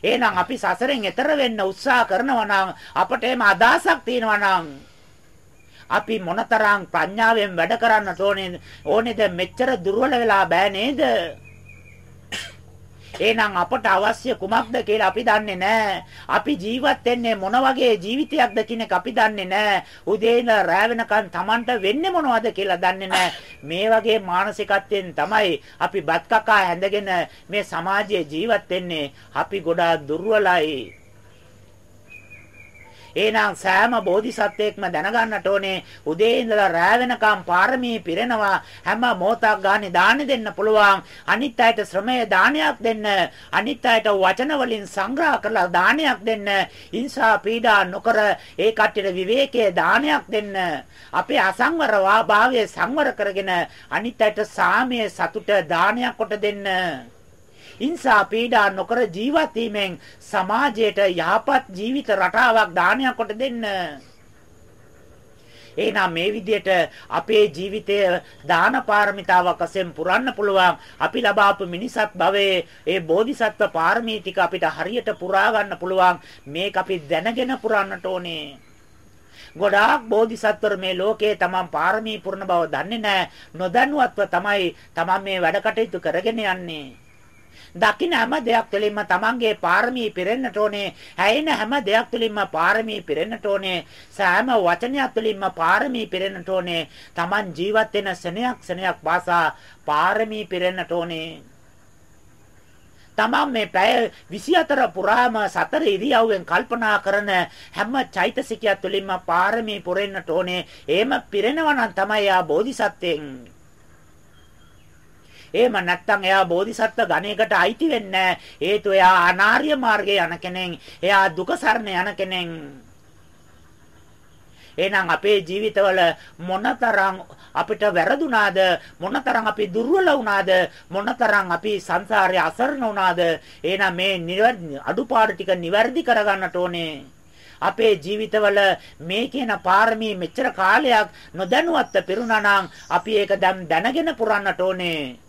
එහෙනම් අපි සසරෙන් එතර වෙන්න උත්සාහ කරනවා නම් අපට එම අදහසක් තියෙනවා නම් අපි මොනතරම් ප්‍රඥාවෙන් වැඩ කරන්නට ඕනේ ඕනේද මෙච්චර දුර්වල වෙලා බෑ නේද එහෙනම් අපට අවශ්‍ය කුමක්ද කියලා අපි දන්නේ නැහැ. අපි ජීවත් වෙන්නේ මොන වගේ ජීවිතයක්ද කියන එක අපි දන්නේ නැහැ. උදේ ඉඳලා රෑ වෙනකන් Tamanට වෙන්නේ මොනවද කියලා දන්නේ නැහැ. මේ වගේ මානසිකත්වයෙන් තමයි අපි බත් කකා හැඳගෙන මේ සමාජයේ ජීවත් වෙන්නේ. අපි ගොඩාක් දුර්වලයි. එහෙනම් සෑම බෝධිසත්වයෙක්ම දැනගන්නට ඕනේ උදේ ඉඳලා රෑ වෙනකම් පාරමී පිරෙනවා හැම මොහොතක් ගානේ දාන දෙන්න පුළුවන් අනිත් අයට ශ්‍රමය දානයක් දෙන්න අනිත් අයට වචන වලින් සංග්‍රහ කරලා දානයක් දෙන්න හිංසා පීඩා නොකර ඒ කට්ටියට විවේකයේ දානයක් දෙන්න. අපේ අසංවර භාවය සංවර කරගෙන අනිත් අයට සාමයේ සතුට දානයක් කොට දෙන්න. හිංසා පීඩා නොකර ජීවත් වීමෙන් සමාජයට යහපත් ජීවිත රටාවක් දානයක් කොට දෙන්න. එහෙනම් මේ විදිහට අපේ ජීවිතය දාන පාරමිතාවක් වශයෙන් පුරන්න පුළුවන්. අපි ලබාපු මිනිසත් භවයේ ඒ බෝධිසත්ව පාරමී ටික අපිට හරියට පුරා ගන්න පුළුවන්. මේක අපි දැනගෙන පුරන්නට ඕනේ. ගොඩාක් බෝධිසත්වර මේ ලෝකේ තමන් පාරමී පුරන බව දන්නේ නැහැ. නොදැනුවත්ව තමයි තමන් මේ වැඩ කටයුතු කරගෙන යන්නේ. දකින්න හැම දෙයක් තුළින්ම තමන්ගේ පාරමී පිරෙන්නට ඕනේ. හැයින හැම දෙයක් තුළින්ම පාරමී පිරෙන්නට ඕනේ. සෑම වචනයක් තුළින්ම පාරමී පිරෙන්නට ඕනේ. තමන් ජීවත් වෙන සෙනයක් සෙනයක් වාසා පාරමී පිරෙන්නට ඕනේ. තමන් මේ පැය 24 පුරාම සතර ඉරියව්වෙන් කල්පනා කරන හැම චෛතසිකයක් තුළින්ම පාරමී පුරෙන්නට ඕනේ. එහෙම පිරෙනවා නම් තමයි ආ බෝධිසත්වයෙන් එහෙම නැත්නම් එයා බෝධිසත්ව ගණයකට අයිති වෙන්නේ හේතුව එයා අනාර්ය මාර්ගයේ යන කෙනෙක්. එයා දුක සරණ යන කෙනෙක්. එහෙනම් අපේ ජීවිතවල මොනතරම් අපිට වැරදුනාද? මොනතරම් අපි දුර්වල වුණාද? මොනතරම් අපි සංසාරයේ අසරණ වුණාද? එහෙනම් මේ අඩුපාඩු ටික නිවැරදි කරගන්නට ඕනේ. අපේ ජීවිතවල මේ කියන පාරමී මෙච්චර කාලයක් නොදැනුවත්ව පිරුණා නම් අපි ඒක දැන් දැනගෙන පුරන්නට ඕනේ.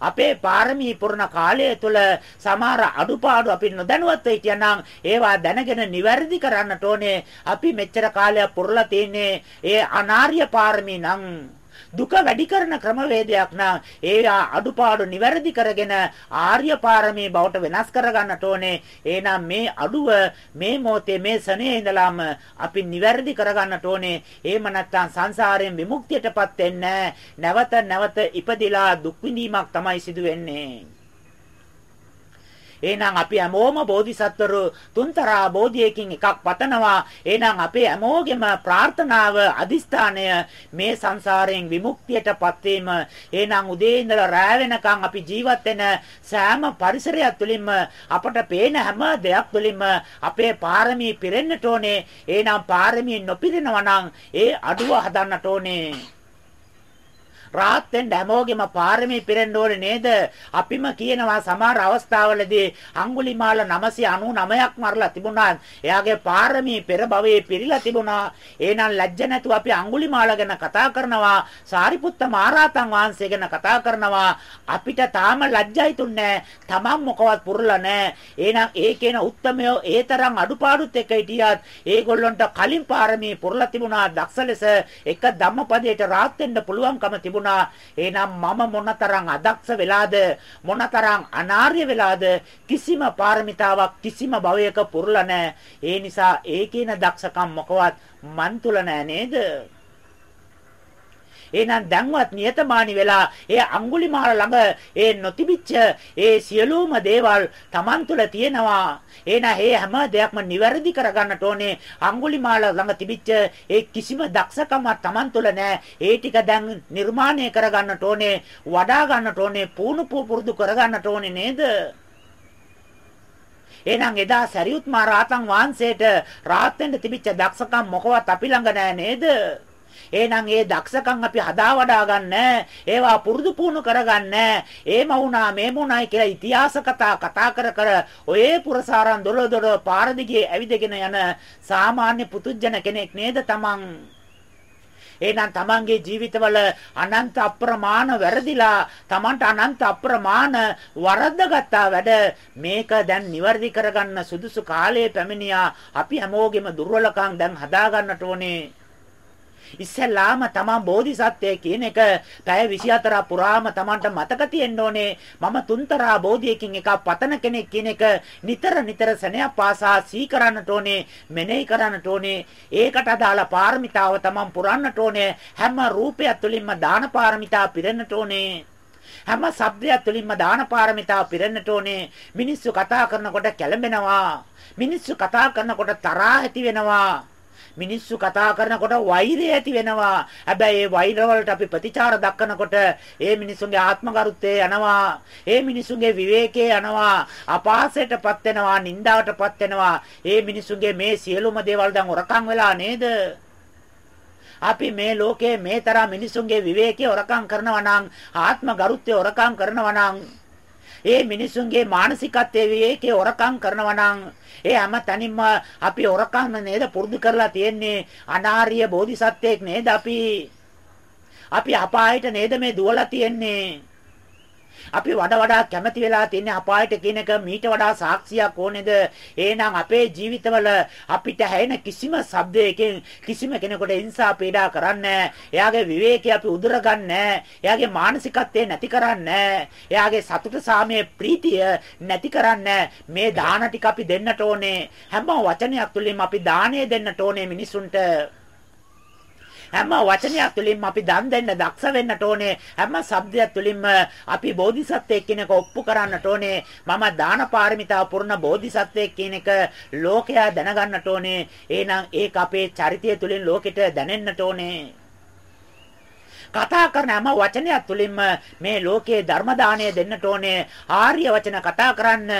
අපේ පාරමී පුරන කාලය තුළ සමහර අඩුපාඩු අපි නොදැනුවත්ව හිටියනම් ඒවා දැනගෙන නිවැරදි කරන්නට ඕනේ. අපි මෙච්චර කාලයක් පුරලා තින්නේ ඒ අනාර්ය පාරමී නම් දුක වැඩි කරන ක්‍රමවේදයක් නම් ඒ අඩුපාඩු නිවැරදි කරගෙන ආර්ය පාරමී බවට වෙනස් කරගන්නට ඕනේ. එහෙනම් මේ අඩුව මේ මොහොතේ මේ සනේ ඉඳලාම අපි නිවැරදි කරගන්නට ඕනේ. එහෙම නැත්නම් සංසාරයෙන් විමුක්තියටපත් වෙන්නේ නැවත නැවත ඉපදිලා දුක් විඳීමක් තමයි සිදු වෙන්නේ. එහෙනම් අපි හැමෝම බෝධිසත්වරු තුන්තරා බෝධියකින් එකක් පතනවා. එහෙනම් අපේ හැමෝගෙම ප්‍රාර්ථනාව අදිස්ථානය මේ සංසාරයෙන් විමුක්තියටපත් වීම. එහෙනම් උදේ ඉඳලා රෑ වෙනකන් අපි ජීවත් වෙන සෑම පරිසරයක් තුළින්ම අපට පේන හැම දෙයක් තුළින්ම අපේ පාරමී පිරෙන්නට ඕනේ. එහෙනම් පාරමී නොපිරෙනවා නම් ඒ අඩුව හදන්නට ඕනේ. රාත් වෙන්න හැමෝගෙම පාරමී පිරෙන්න ඕනේ නේද? අපිම කියනවා සමහර අවස්ථාවලදී අඟුලිමාල 999ක් මරලා තිබුණා. එයාගේ පාරමී පෙර භවයේ පිරීලා තිබුණා. එහෙනම් ලැජ්ජ නැතුව අපි අඟුලිමාල ගැන කතා කරනවා. සාරිපුත්ත මහරහතන් වහන්සේ ගැන කතා කරනවා. අපිට තාම ලැජ්ජයි තුන්නේ තමන් මොකවත් පුරලා නැහැ. එහෙනම් ඒ කියන උත්මයෝ ඒ තරම් අඩුපාඩුත් එක්ක හිටියත් ඒගොල්ලන්ට කලින් පාරමී පුරලා තිබුණා. දක්ෂ ලෙස එක ධම්මපදයට රාත් වෙන්න පුළුවන්කම තිබුණා. තිබුණා. එහෙනම් මම මොනතරම් අදක්ෂ වෙලාද මොනතරම් අනාර්ය වෙලාද කිසිම පාරමිතාවක් කිසිම භවයක පුරලා නැහැ. ඒ නිසා ඒ කියන දක්ෂකම් මොකවත් මන් තුල නැහැ නේද? එහෙනම් දැන්වත් නියතමානි වෙලා ඒ අඟුලිමාල ළඟ ඒ නොතිබිච්ච ඒ සියලුම දේවල් Taman තුල තියෙනවා. එහෙනම් මේ හැම දෙයක්ම නිවැරදි කරගන්නට ඕනේ. අඟුලිමාල ළඟ තිබිච්ච ඒ කිසිම දක්ෂකමක් Taman තුල නැහැ. ඒ ටික දැන් නිර්මාණය කරගන්නට ඕනේ. වඩා ගන්නට ඕනේ. පුහුණු පුරුදු කරගන්නට ඕනේ නේද? එහෙනම් එදා සරියුත් මහ රහතන් වහන්සේට රාහත් වෙන්න තිබිච්ච දක්ෂකම් මොකවත් අපි ළඟ නැහැ නේද? එහෙනම් ඒ දක්ෂකම් අපි හදා වඩා ගන්න. ඒවා පුරුදු පුහුණු කරගන්න. ඒම වුණා මේම වුණායි කියලා ඉතිහාස කතා කතා කර කර ඔය පුරසාරන් දොළ දොළ පාර දිගේ ඇවිදගෙන යන සාමාන්‍ය පුතුජන කෙනෙක් නේද තමන්? එහෙනම් තමන්ගේ ජීවිතවල අනන්ත අප්‍රමාණ වැරදිලා තමන්ට අනන්ත අප්‍රමාණ වරද්දගත්තා වැඩ මේක දැන් නිවැරදි කරගන්න සුදුසු කාලයේ පැමිණියා. අපි හැමෝගෙම දුර්වලකම් දැන් හදා ගන්නට ඕනේ. ඉස්සෙල්ලාම තමන් බෝධිසත්වය කියන එක පැය 24 පුරාම තමන්ට මතක තියෙන්න ඕනේ. මම තුන්තරා බෝධියකින් එකක් පතන කෙනෙක් කියන එක නිතර නිතර සෙනයක් පාසා සී කරන්නට ඕනේ මෙනෙහි කරන්නට ඕනේ. ඒකට අදාළ පාරමිතාව තමන් පුරන්නට ඕනේ. හැම රූපයක් තුළින්ම දාන පාරමිතා පිරෙන්නට ඕනේ. හැම ශබ්දයක් තුළින්ම දාන පාරමිතාව පිරෙන්නට ඕනේ. මිනිස්සු කතා කරනකොට කැළඹෙනවා. මිනිස්සු කතා කරනකොට තරහා ඇති වෙනවා. මිනිස්සු කතා කරනකොට වෛරය ඇති වෙනවා. හැබැයි ඒ වෛර වලට අපි ප්‍රතිචාර දක්වනකොට ඒ මිනිස්සුන්ගේ ආත්මගරුත්වය යනවා. ඒ මිනිස්සුන්ගේ විවේකයේ යනවා. අපහාසයටපත් වෙනවා, නිന്ദාවටපත් වෙනවා. ඒ මිනිස්සුන්ගේ මේ සියලුම දේවල් දැන් හොරකම් වෙලා නේද? අපි මේ ලෝකයේ මේ තරම් මිනිසුන්ගේ විවේකයේ හොරකම් කරනවා නම් ආත්ම ගරුත්වය හොරකම් කරනවා නම් ඒ මිනිසුන්ගේ මානසිකත්වයේ විවේකයේ හොරකම් කරනවා නම් ඒ හැම තැනින්ම අපි හොරකම් නේද පුරුදු කරලා තියෙන්නේ? අනාර්ය බෝධිසත්වයෙක් නේද අපි? අපි අපායට නේද මේ දුවලා තියෙන්නේ? අපි වඩා වඩා කැමති වෙලා තියෙන අපායට කියන එක මීට වඩා සාක්ෂියක් ඕනේද? එහෙනම් අපේ ජීවිතවල අපිට හැෙන කිසිම શબ્දයකින් කිසිම කෙනෙකුට හිංසා පීඩා කරන්නේ එයාගේ විවේකී අපි උදුරගන්නේ එයාගේ මානසිකත්වය නැති කරන්නේ එයාගේ සතුට සාමයේ ප්‍රීතිය නැති කරන්නේ මේ දාන ටික අපි දෙන්නට ඕනේ. හැම වචනයක් තුළින්ම අපි දාණය දෙන්නට ඕනේ මිනිසුන්ට. හැම වචනයක් තුළින්ම අපි දන් දෙන්න දක්ෂ වෙන්නට ඕනේ. හැම શબ્දයක් තුළින්ම අපි බෝධිසත්වයෙක් කියන එක ඔප්පු කරන්නට ඕනේ. මම දාන පාරමිතාව පුරන බෝධිසත්වයෙක් කියන එක ලෝකයා දැනගන්නට ඕනේ. එහෙනම් ඒක අපේ චරිතය තුළින් ලෝකෙට දැනෙන්නට ඕනේ. කතා කරන හැම වචනයක් තුළින්ම මේ ලෝකයේ ධර්ම දාණය දෙන්නට ඕනේ. ආර්ය වචන කතා කරන්න,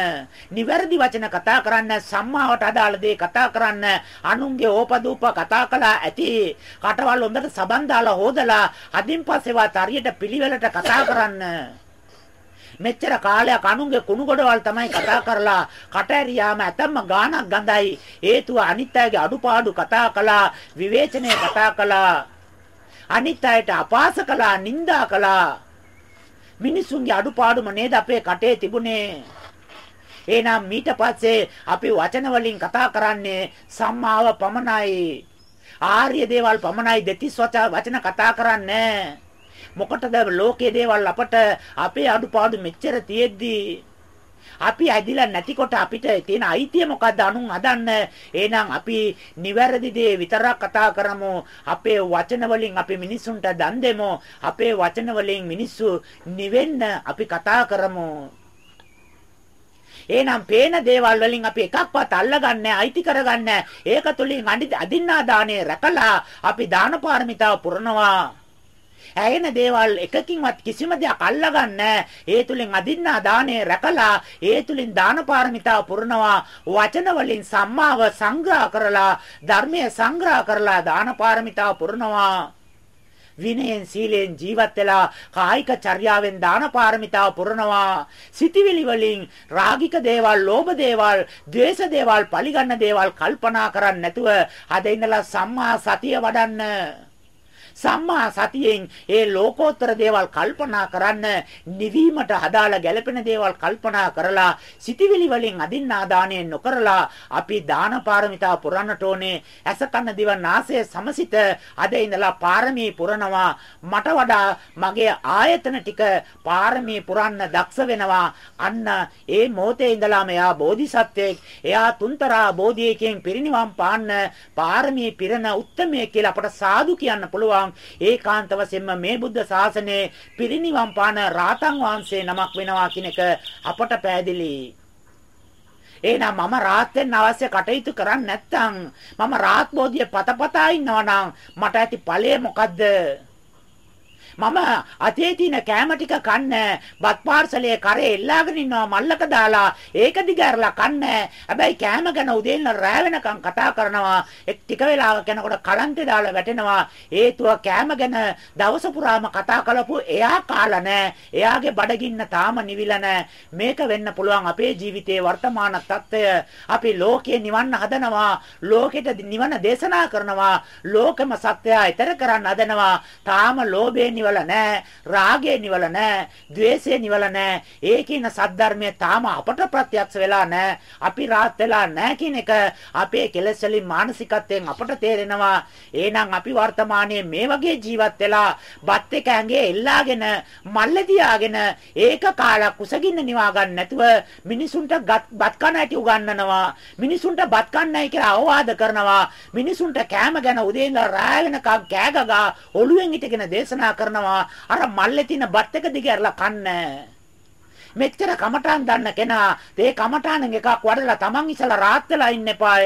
නිවැරදි වචන කතා කරන්න, සම්මාවට අදාළ දේ කතා කරන්න, අනුන්ගේ ඕපදූප කතා කළා ඇති. කටවල් හොඳට සබන් දාලා හොදලා අදින් පස්සේවත් හරියට පිළිවෙලට කතා කරන්න. මෙච්චර කාලයක් අනුන්ගේ කුණු ගොඩවල් තමයි කතා කරලා කට ඇරියාම ඇතම්ම ගානක් ගඳයි හේතුව අනිත් අයගේ අඩුපාඩු කතා කළා විවේචනය කතා කළා අනිත් අයට අපහාස කළා, නිඳා කළා. මිනිසුන්ගේ අඩුපාඩුම නේද අපේ කටේ තිබුණේ. එහෙනම් මීට පස්සේ අපි වචන වලින් කතා කරන්නේ සම්මාව පමණයි. ආර්ය දේවල් පමණයි දෙතිස් වචන කතා කරන්නේ. මොකටද ලෝකයේ දේවල් අපට අපේ අඩුපාඩු මෙච්චර තියෙද්දී අපි ඇදිලා නැතිකොට අපිට තියෙන අයිතිය මොකද්ද? අනුන් හදන්න. එහෙනම් අපි නිවැරදි දේ විතරක් කතා කරමු. අපේ වචන වලින් අපි මිනිසුන්ට දන් දෙමු. අපේ වචන වලින් මිනිස්සු නිවෙන්න අපි කතා කරමු. එහෙනම් පේන දේවල් වලින් අපි එකක්වත් අල්ලගන්නේ අයිති කරගන්නේ ඒක තුලින් අදින්නා දාණය රැකලා අපි දාන පාරමිතාව පුරනවා. ඇයෙන දේවල් එකකින්වත් කිසිම දෙයක් අල්ලගන්න ඒ තුලින් අදින්නා දාණය රැකලා ඒ තුලින් දාන පාරමිතාව පුරනවා වචන වලින් සම්මාව සංග්‍රහ කරලා ධර්මය සංග්‍රහ කරලා දාන පාරමිතාව පුරනවා. විනයෙන් සීලෙන් ජීවත් වෙලා කායික චර්යාවෙන් දාන පාරමිතාව පුරනවා. සිටිවිලි වලින් රාගික දේවල් ලෝභ දේවල් ද්වේෂ දේවල් පරිගන්න දේවල් කල්පනා කරන්නේ නැතුව අද ඉඳලා සම්මා සතිය වඩන්න. සම්මා සතියෙන් ඒ ලෝකෝත්තර දේවල් කල්පනා කරන්න නිවීමට අදාළ ගැළපෙන දේවල් කල්පනා කරලා සිටිවිලි වලින් අදින්නා දාණය නොකරලා අපි දාන පාරමිතා පුරන්නට ඕනේ. ඇස කන දිව නාසය සමසිත අද ඉඳලා පාරමී පුරනවා. මට වඩා මගේ ආයතන ටික පාරමී පුරන්න දක්ෂ වෙනවා. අන්න ඒ මොහොතේ ඉඳලාම එයා බෝධිසත්වයෙක් එයා තුන්තරා බෝධියකින් පිරිනිවන් පාන්න පාරමී පිරන උත්මය කියලා අපට සාදු කියන්න පුළුවන්. පුළුවන් ඒකාන්ත වශයෙන්ම මේ බුද්ධ ශාසනයේ පිරිනිවන් පාන රාතන් වහන්සේ නමක් වෙනවා කියන එක අපට පැහැදිලි. එහෙනම් මම රාත් වෙන්න අවශ්‍ය කටයුතු කරන්නේ නැත්නම් මම රාත් බෝධිය පතපතා ඉන්නවා නම් මට ඇති ඵලය මොකද්ද? මම අතේ තියෙන කෑම ටික කන්න බත් පාර්සලයේ කරේ එල්ලාගෙන ඉන්නවා මල්ලක දාලා ඒක දිගහැරලා කන්න. හැබැයි කෑම ගැන උදේ ඉඳන් රෑ වෙනකන් කතා කරනවා. එක් ටික වෙලාවක් යනකොට කලන්තේ දාලා වැටෙනවා. හේතුව කෑම ගැන දවස පුරාම කතා කළපු එයා කාලා නැහැ එයාගේ බඩගින්න තාම නිවිලා නැහැ මේක වෙන්න පුළුවන් අපේ ජීවිතයේ වර්තමාන తত্ত্বය අපි ලෝකයේ නිවන්න හදනවා. ලෝකෙට නිවන දේශනා කරනවා. ලෝකම සත්‍යය ඊතර කරන්න හදනවා. තාම ලෝභයෙන් නිවල නැහැ, රාගය නිවල නැහැ, ద్వේෂය නිවල නැහැ. ඒ කියන සද්ධර්මය තාම අපට ප්‍රත්‍යක්ෂ වෙලා නැහැ. අපි රාත් වෙලා නැහැ කියන එක අපේ කෙලෙස් වලින් මානසිකත්වයෙන් අපට තේරෙනවා. එහෙනම් අපි වර්තමානයේ මේ වගේ ජීවත් වෙලා බත් එක ඇඟේ එල්ලාගෙන මල්ල දියාගෙන ඒක කාලා කුසගින්න නිවා ගන්න නැතුව මිනිසුන්ට බත් කන ඇටි උගන්වනවා. මිනිසුන්ට බත් කන්නයි කියලා අවවාද කරනවා. මිනිසුන්ට කෑම ගැන උදේ ඉඳලා රාය වෙනකම් කෑ ගගා ඔළුවෙන් හිටගෙන දේශනා කරනවා. කරනවා අර මල්ලේ තියෙන බත් එක දිගහැරලා කන්න. මෙච්චර කමටහන් දන්න කෙනා ඒ කමටහන් එකක් වඩලා Taman ඉසලා රාත් වෙලා ඉන්න එපාය.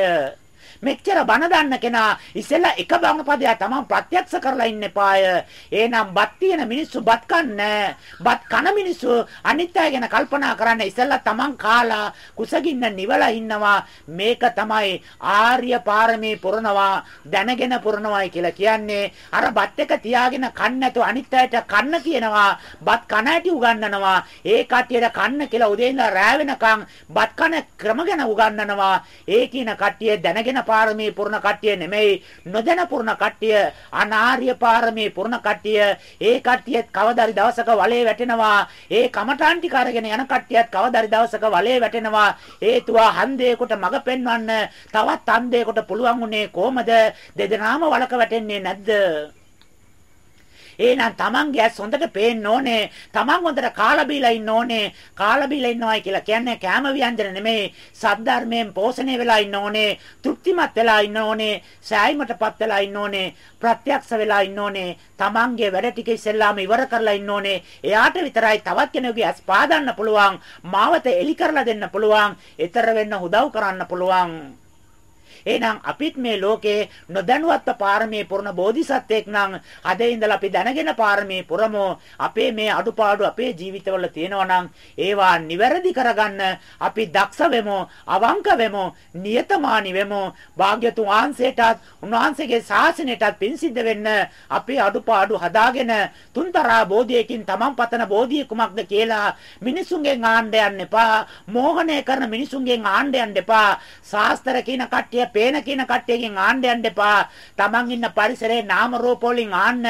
මෙච්චර බණ දන්න කෙනා ඉස්සෙල්ලා එක බණපදයක් තමන් ප්‍රත්‍යක්ෂ කරලා ඉන්න එපාය. එහෙනම් බත් තියෙන මිනිස්සු බත් කන්නේ. බත් කන මිනිස්සු අනිත් අය ගැන කල්පනා කරන්න ඉස්සෙල්ලා තමන් කාලා කුසගින්න නිවලා ඉන්නවා. මේක තමයි ආර්ය පාරමී පුරනවා දැනගෙන පුරනවායි කියලා කියන්නේ. අර බත් එක තියාගෙන කන්න නැතුව අනිත් අයට කන්න කියනවා. බත් කන ඇටි උගන්වනවා. ඒ කට්ටියට කන්න කියලා උදේ ඉඳලා රෑ වෙනකන් බත් කන ක්‍රම ගැන උගන්වනවා. ඒ කියන කට්ටිය දැනගෙන දැනගෙන පාරමී පුරණ කට්ටිය නෙමෙයි නොදැන පුරණ කට්ටිය අනාර්ය පාරමී පුරණ කට්ටිය. ඒ කට්ටියත් කවදාරි දවසක වලේ වැටෙනවා. ඒ කමඨාන් ටික අරගෙන යන කට්ටියත් කවදාරි දවසක වලේ වැටෙනවා. හේතුව හන්දේකට මඟ පෙන්වන්න තවත් හන්දේකට පුළුවන් උනේ කොහමද? දෙදෙනාම වලක වැටෙන්නේ නැද්ද? එහෙනම් Tamange ඇස් හොඳට පේන්න ඕනේ. Taman හොඳට කාලා බීලා ඉන්න ඕනේ. කාලා බීලා ඉන්නවයි කියලා කියන්නේ කැම ව්‍යංජන නෙමෙයි. සද්ධර්මයෙන් පෝෂණය වෙලා ඉන්න ඕනේ. තෘප්තිමත් වෙලා ඉන්න ඕනේ. සෑයීමටපත් වෙලා ඉන්න ඕනේ. ප්‍රත්‍යක්ෂ වෙලා ඉන්න ඕනේ. Tamange වැඩ ටික ඉස්සෙල්ලාම ඉවර කරලා ඉන්න ඕනේ. එයාට විතරයි තවත් කෙනෙකුගේ ඇස් පාදන්න පුළුවන්. මාවත එලි කරලා දෙන්න පුළුවන්. ඊතර වෙන්න උදව් කරන්න පුළුවන්. එහෙනම් අපිත් මේ ලෝකේ නොදැනුවත්ව පාරමී පුරන බෝධිසත්වෙක් නම් අද ඉඳලා අපි දැනගෙන පාරමී පුරමු. අපේ මේ අඩුපාඩු අපේ ජීවිතවල තියෙනවා නම් ඒවා නිවැරදි කරගන්න අපි දක්ෂ වෙමු, අවංක වෙමු, නියතමානී වෙමු. භාග්‍යතුන් වහන්සේටත් උන්වහන්සේගේ ශාසනයටත් පින් සිද්ධ වෙන්න අපේ අඩුපාඩු හදාගෙන තුන්තරා බෝධියකින් තමන් පතන බෝධිය කුමක්ද කියලා මිනිසුන්ගෙන් ආණ්ඩ යන්න එපා. මෝහණය කරන මිනිසුන්ගෙන් ආණ්ඩ යන්න එපා. ශාස්ත්‍ර කියන කට්ටිය පේන කියන කට්ටියකින් ආන්න යන්න එපා. Taman ඉන්න පරිසරයේ නාම රූප වලින් ආන්න,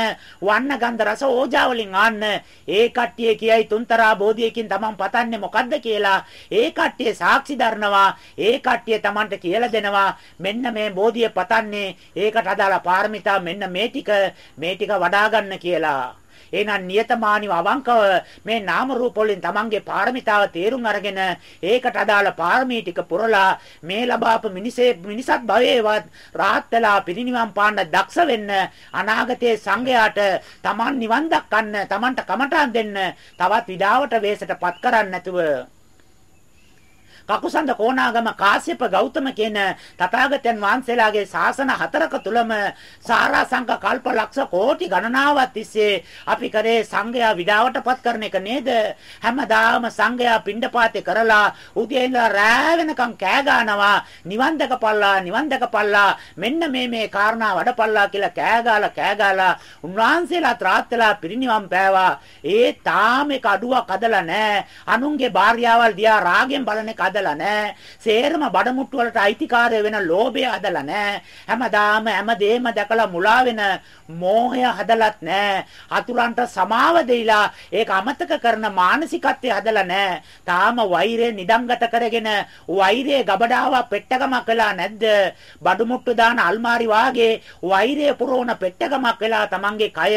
වන්න ගන්ධ රස ඕජා වලින් ආන්න. ඒ කට්ටිය කියයි තුන්තරා බෝධියකින් Taman පතන්නේ මොකද්ද කියලා. ඒ කට්ටිය සාක්ෂි දරනවා. ඒ කට්ටිය Tamanට කියලා දෙනවා. මෙන්න මේ බෝධිය පතන්නේ ඒකට අදාළ පාරමිතා මෙන්න මේ ටික මේ ටික වඩා ගන්න කියලා. එහෙනම් නියතමානීව අවංකව මේ නාම රූප වලින් තමන්ගේ පාරමිතාව තේරුම් අරගෙන ඒකට අදාළ පාරමී ටික පුරලා මේ ලබාපු මිනිසේ මිනිසත් භවයේවත් රාහත් වෙලා පිරිනිවන් පාන්න දක්ෂ වෙන්න අනාගතයේ සංඝයාට තමන් නිවන් දක්කන්න තමන්ට කමටහන් දෙන්න තවත් විඩාවට වේසටපත් කරන්න නැතුව කකුසඳ කොණාගම කාශ්‍යප ගෞතම කියන තථාගතයන් වහන්සේලාගේ ශාසන හතරක තුලම සාරාංශක කල්ප ලක්ෂ කෝටි ගණනාවක් තිස්සේ අපි කරේ සංඝයා විඩාවටපත් කරන එක නේද? හැමදාම සංඝයා පිණ්ඩපාතේ කරලා උදේ ඉඳලා රෑ වෙනකම් කෑ ගන්නවා නිවන් දකපල්ලා නිවන් දකපල්ලා මෙන්න මේ මේ කාරණා වඩපල්ලා කියලා කෑ ගාලා කෑ ගාලා උන්වහන්සේලා ත්‍රාත් වෙලා පිරිනිවන් පෑවා. ඒ තාම එක අඩුවක් අදලා නැහැ අනුන්ගේ භාර්යාවල් දිහා රාගෙන් බලන එක හදලා නැහැ. සේරම බඩමුට්ටු වලට අයිතිකාරය වෙන ලෝභය හදලා නැහැ. හැමදාම හැමදේම දැකලා මුලා වෙන මෝහය හදලත් නැහැ. අතුරන්ට සමාව දෙයිලා ඒක අමතක කරන මානසිකත්වය හදලා නැහැ. තාම වෛරය නිදංගත කරගෙන වෛරයේ ගබඩාව පෙට්ටගමක් වෙලා නැද්ද? බඩමුට්ටු දාන අල්මාරි වාගේ වෛරය පුරවන පෙට්ටගමක් වෙලා Tamange කය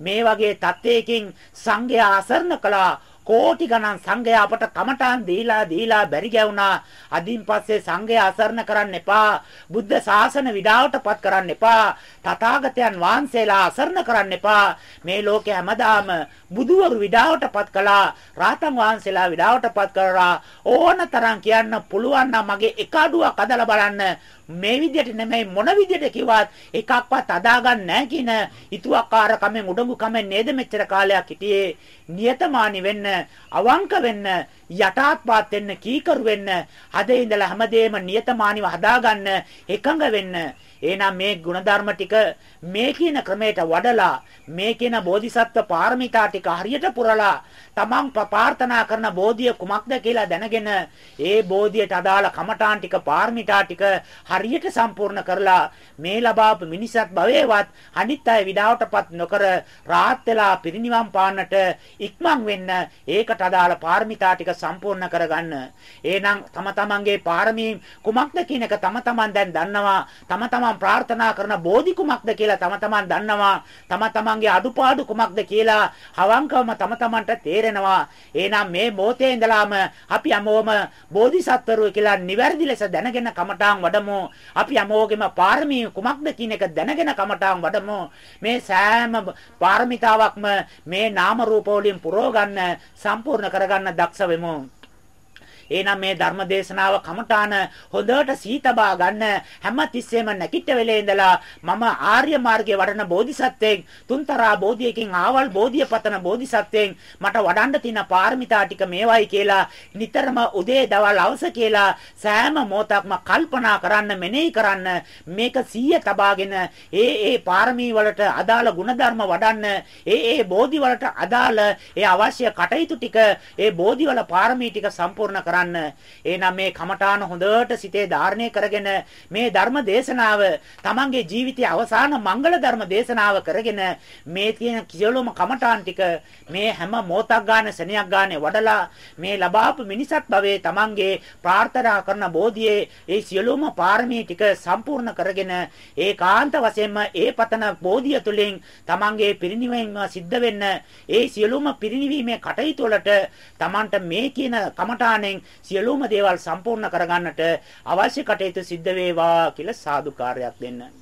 මේ වගේ තත්වයකින් සංඝයා අසරණ කළා කෝටි ගණන් සංඝයා අපට කමඨාන් දීලා දීලා බැරි ගැවුනා. අදින් පස්සේ සංඝයා අසරණ කරන්න එපා. බුද්ධ ශාසන විඩාවටපත් කරන්න එපා. තථාගතයන් වහන්සේලා අසරණ කරන්න එපා. මේ ලෝකේ හැමදාම බුදුවරු විඩාවටපත් කළා. රාතන් වහන්සේලා විඩාවටපත් කරලා ඕනතරම් කියන්න පුළුවන් නම් මගේ එක අඩුවක් අදලා බලන්න. මේ විදිහට නෙමෙයි මොන විදිහට කිව්වත් එකක්වත් අදාගන්න නැහැ කියන ඊතුවක්කාර කමෙන් උඩඟු කමෙන් නේද මෙච්චර කාලයක් හිටියේ? නියතමානි වෙන්න අවංක වෙන්න යටාත්පාත් වෙන්න කීකරු වෙන්න අද ඉඳලා හැමදේම නියතමානිව හදාගන්න එකඟ වෙන්න. එහෙනම් මේ ಗುಣධර්ම ටික මේ කියන ක්‍රමයට වඩලා මේ කියන බෝධිසත්ව පාරමිතා ටික හරියට පුරලා තමන් ප්‍රාර්ථනා කරන බෝධිය කුමක්ද කියලා දැනගෙන ඒ බෝධියට අදාළ කමඨාන් ටික පාරමිතා ටික හරියට සම්පූර්ණ කරලා මේ ලබාපු මිනිසත් භවයේවත් අනිත් අය විඩාවටපත් නොකර රාහත් වෙලා පිරිනිවන් පාන්නට ඉක්මන් වෙන්න ඒකට අදාළ පාරමිතා ටික සම්පූර්ණ කරගන්න. එහෙනම් තම තමන්ගේ පාරමී කුමක්ද කියන එක තම තමන් දැන් දන්නවා. තම තමන් ප්‍රාර්ථනා කරන බෝධි කුමක්ද කියලා තම තමන් දන්නවා. තම තමන්ගේ අඩුපාඩු කුමක්ද කියලා අවංකවම තම තමන්ට තේරෙනවා. එහෙනම් මේ මොහොතේ ඉඳලාම අපි හැමෝම බෝධිසත්වරු කියලා නිවැරදි ලෙස දැනගෙන කමඨාන් වඩමු. අපි හැමෝගෙම පාරමී කුමක්ද කියන එක දැනගෙන කමඨාන් වඩමු. මේ සෑම පාරමිතාවක්ම මේ නාම රූප වලින් පුරව ගන්න සම්පූර්ණ කරගන්න දක්ෂ වෙමු. එහෙනම් මේ ධර්ම දේශනාව කමඨාන හොඳට සීතබා ගන්න හැම තිස්සෙම නැකිට වෙලේ ඉඳලා මම ආර්ය මාර්ගයේ වඩන බෝධිසත්වයෙන් තුන්තරා බෝධියකින් ආවල් බෝධිය පතන බෝධිසත්වයෙන් මට වඩන්න තියෙන පාරමිතා ටික මේවයි කියලා නිතරම උදේ දවල් අවස කියලා සෑම මොහොතක්ම කල්පනා කරන්න මෙනෙහි කරන්න මේක සීය තබාගෙන ඒ ඒ පාරමී වලට අදාළ ಗುಣධර්ම වඩන්න ඒ ඒ බෝධි වලට අදාළ ඒ අවශ්‍ය කටයුතු ටික ඒ බෝධි වල පාරමී ටික සම්පූර්ණ කරන්න කරන්න. එහෙනම් මේ කමඨාන හොඳට සිතේ ධාරණය කරගෙන මේ ධර්ම දේශනාව තමන්ගේ ජීවිතයේ අවසාන මංගල ධර්ම දේශනාව කරගෙන මේ තියෙන සියලුම කමඨාන් ටික මේ හැම මොහොතක් ගන්න සෙනයක් ගන්න වඩලා මේ ලබාපු මිනිසත් භවයේ තමන්ගේ ප්‍රාර්ථනා කරන බෝධියේ ඒ සියලුම පාරමී ටික සම්පූර්ණ කරගෙන ඒකාන්ත වශයෙන්ම ඒ පතන බෝධිය තුළින් තමන්ගේ පිරිනිවීම සිද්ධ වෙන්න ඒ සියලුම පිරිනිවීමේ කටයුතු වලට තමන්ට මේ කියන කමඨාණයෙන් සියලුම දේවල් සම්පූර්ණ කරගන්නට අවශ්‍ය කටයුතු සිද්ධ වේවා කියලා සාදුකාරයක් දෙන්න.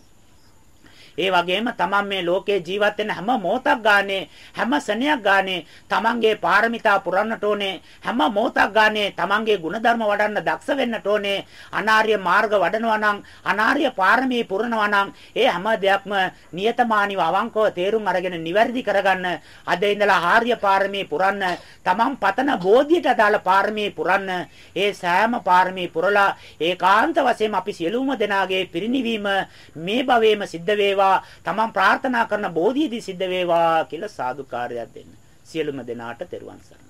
ඒ වගේම තමන් මේ ලෝකේ ජීවත් වෙන හැම මොහොතක් ගානේ හැම සෙනයක් ගානේ තමන්ගේ පාරමිතා පුරන්නට ඕනේ හැම මොහොතක් ගානේ තමන්ගේ ಗುಣධර්ම වඩන්න දක්ෂ වෙන්නට ඕනේ. අනාර්ය මාර්ග වඩනවා නම් අනාර්ය පාරමී පුරනවා නම් ඒ හැම දෙයක්ම නියතමානීව අවංකව තේරුම් අරගෙන නිවැරදි කරගන්න. අද ඉඳලා ආර්ය පාරමී පුරන්න තමන් පතන බෝධියට අදාළ පාරමී පුරන්න. ඒ සෑම පාරමී පුරලා ඒකාන්ත වශයෙන් අපි සියලුම දෙනාගේ පිරිණිවීම මේ භවයේම සිද්ධ වේවා. වේවා තමන් ප්‍රාර්ථනා කරන බෝධියදී සිද්ධ වේවා කියලා සාදුකාරයක් දෙන්න. සියලුම දෙනාට තෙරුවන් සරණයි.